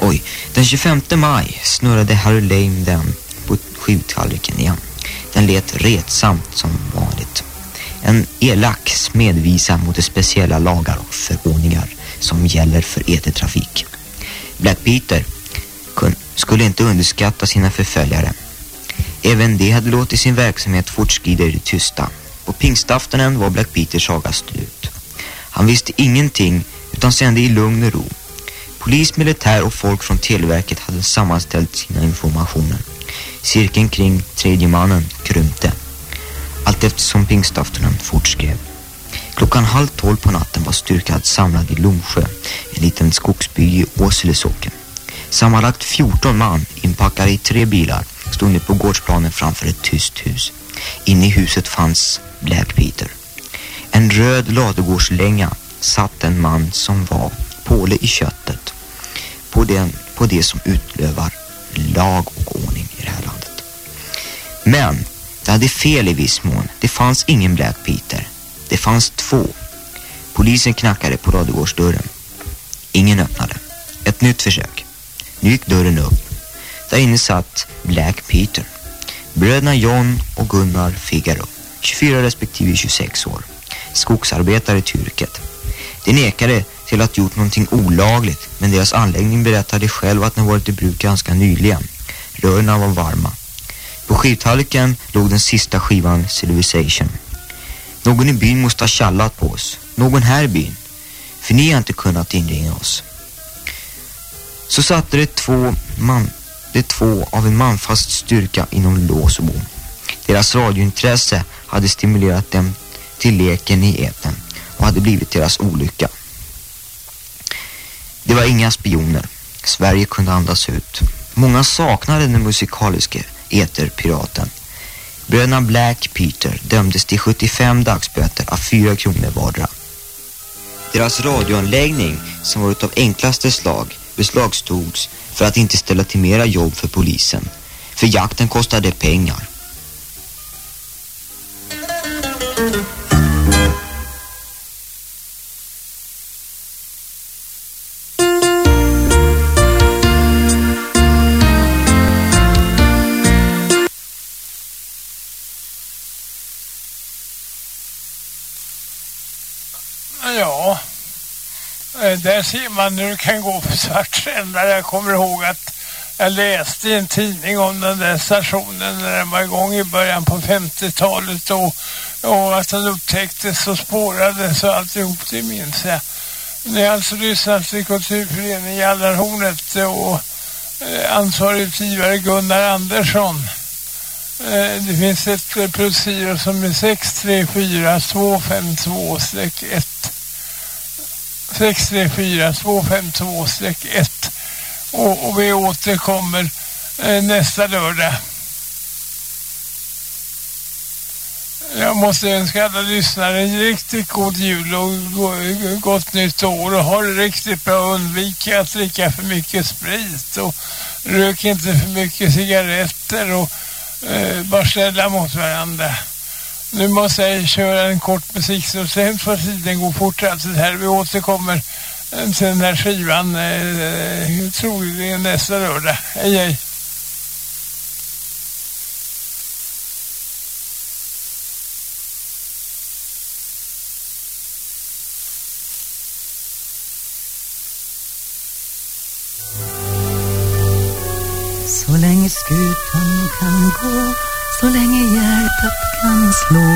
[SPEAKER 13] oj, den 25 maj snurrade Harry Lame den på skivtallriken igen. Den lät retsamt som vanligt. En elak smedvisa mot de speciella lagar och förordningar som gäller för etertrafik. Black Peter skulle inte underskatta sina förföljare. Även de hade låtit sin verksamhet fortskrida i det tysta. På pingstaftonen var Black Peters saga slut. Han visste ingenting utan sände i lugn och ro. Polis, militär och folk från Televerket hade sammanställt sina informationer. Cirkeln kring tredje mannen krympte. Allt eftersom pingstaftonen fortskrev. Klockan halv tolv på natten var styrkan samlad i Lomsjö, en liten skogsby i Åsele socken. Sammanlagt 14 man inpackade i tre bilar stod nu på gårdsplanen framför ett tyst hus. Inne i huset fanns Black Peter. En röd ladugårdslänga satt en man som var påle i köttet på, den, på det som utlövar lag och ordning i det här landet. Men det hade fel i viss mån. Det fanns ingen Black Peter. Det fanns två. Polisen knackade på radiogårdsdörren. Ingen öppnade. Ett nytt försök. Nu gick dörren upp. Där inne satt Black Peter. Bröderna John och Gunnar Figaro. 24 respektive 26 år. Skogsarbetare till yrket. De nekade till att gjort någonting olagligt men deras anläggning berättade själv att den varit i bruk ganska nyligen. Rörna var varma. På skivtallriken låg den sista skivan Civilization. Någon i byn måste ha kallat på oss. Någon här i byn. För ni har inte kunnat inringa oss. Så satte det två man, det två av en manfast styrka inom lås och bom. Deras radiointresse hade stimulerat dem till leken i eten och hade blivit deras olycka. Det var inga spioner. Sverige kunde andas ut. Många saknade den musikaliska eterpiraten. Bröderna Black Peter dömdes till 75 dagsböter av 4 kronor vardera. Deras radioanläggning, som var av enklaste slag, beslagstogs för att inte ställa till mera jobb för polisen. För jakten kostade pengar.
[SPEAKER 1] Där ser man hur det kan gå för svartsändare. Jag kommer ihåg att jag läste i en tidning om den där stationen när den var igång i början på 50-talet och, och att den upptäcktes och spårades och alltihop, det minns jag. Ni har alltså lyssnat till Kulturföreningen Jallarhornet och eh, ansvarig utgivare Gunnar Andersson. Eh, det finns ett eh, plusgiro som är 634252-1. 252 1 634 252 1 och, och vi återkommer eh, nästa lördag. Jag måste önska alla lyssnare en riktigt god jul och gott nytt år. Och ha det riktigt bra. Undvik att dricka för mycket sprit. Och rök inte för mycket cigaretter. Och eh, var snälla mot varandra. Nu måste jag köra en kort musik så sen får tiden gå fort alltså här. Vi återkommer eh, till den här skivan eh, troligen nästa lördag. Hej hej!
[SPEAKER 3] Så länge skutan kan gå, så länge hjärtat kan slå,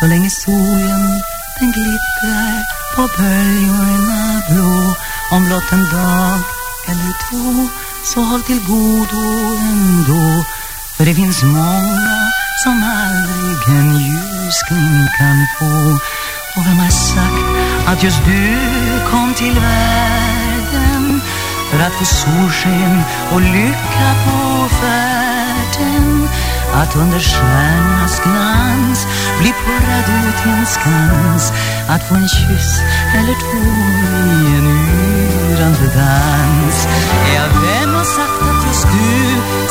[SPEAKER 3] så länge solen den glittrar på böljorna blå. Om blott en dag eller två, så håll till godo ändå. För det finns många som aldrig en ljusglimt kan få. Och vem har sagt att just du kom till världen? för att få solsken och lycka på att under stjärnornas glans bli purrad ut i en skans att få en kyss eller två i en yrande dans. Ja, vem har sagt att just du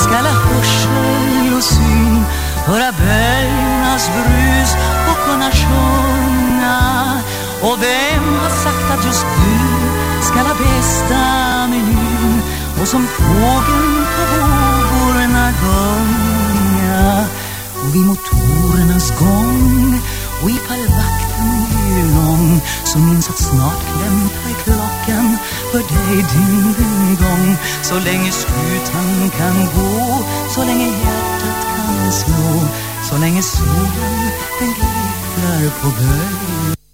[SPEAKER 3] skall ha hörsel och syn höra böljornas brus och kunna sjunga? Och vem har sagt att just du skall ha bästa menyn och som fågeln på vågorna gunga och vid motorernas gång och i pallvakten är lång. Så minns att snart klämtar klockan för dig din gång. Så länge skutan kan gå så länge hjärtat kan slå. Så länge solen den glittrar på böj.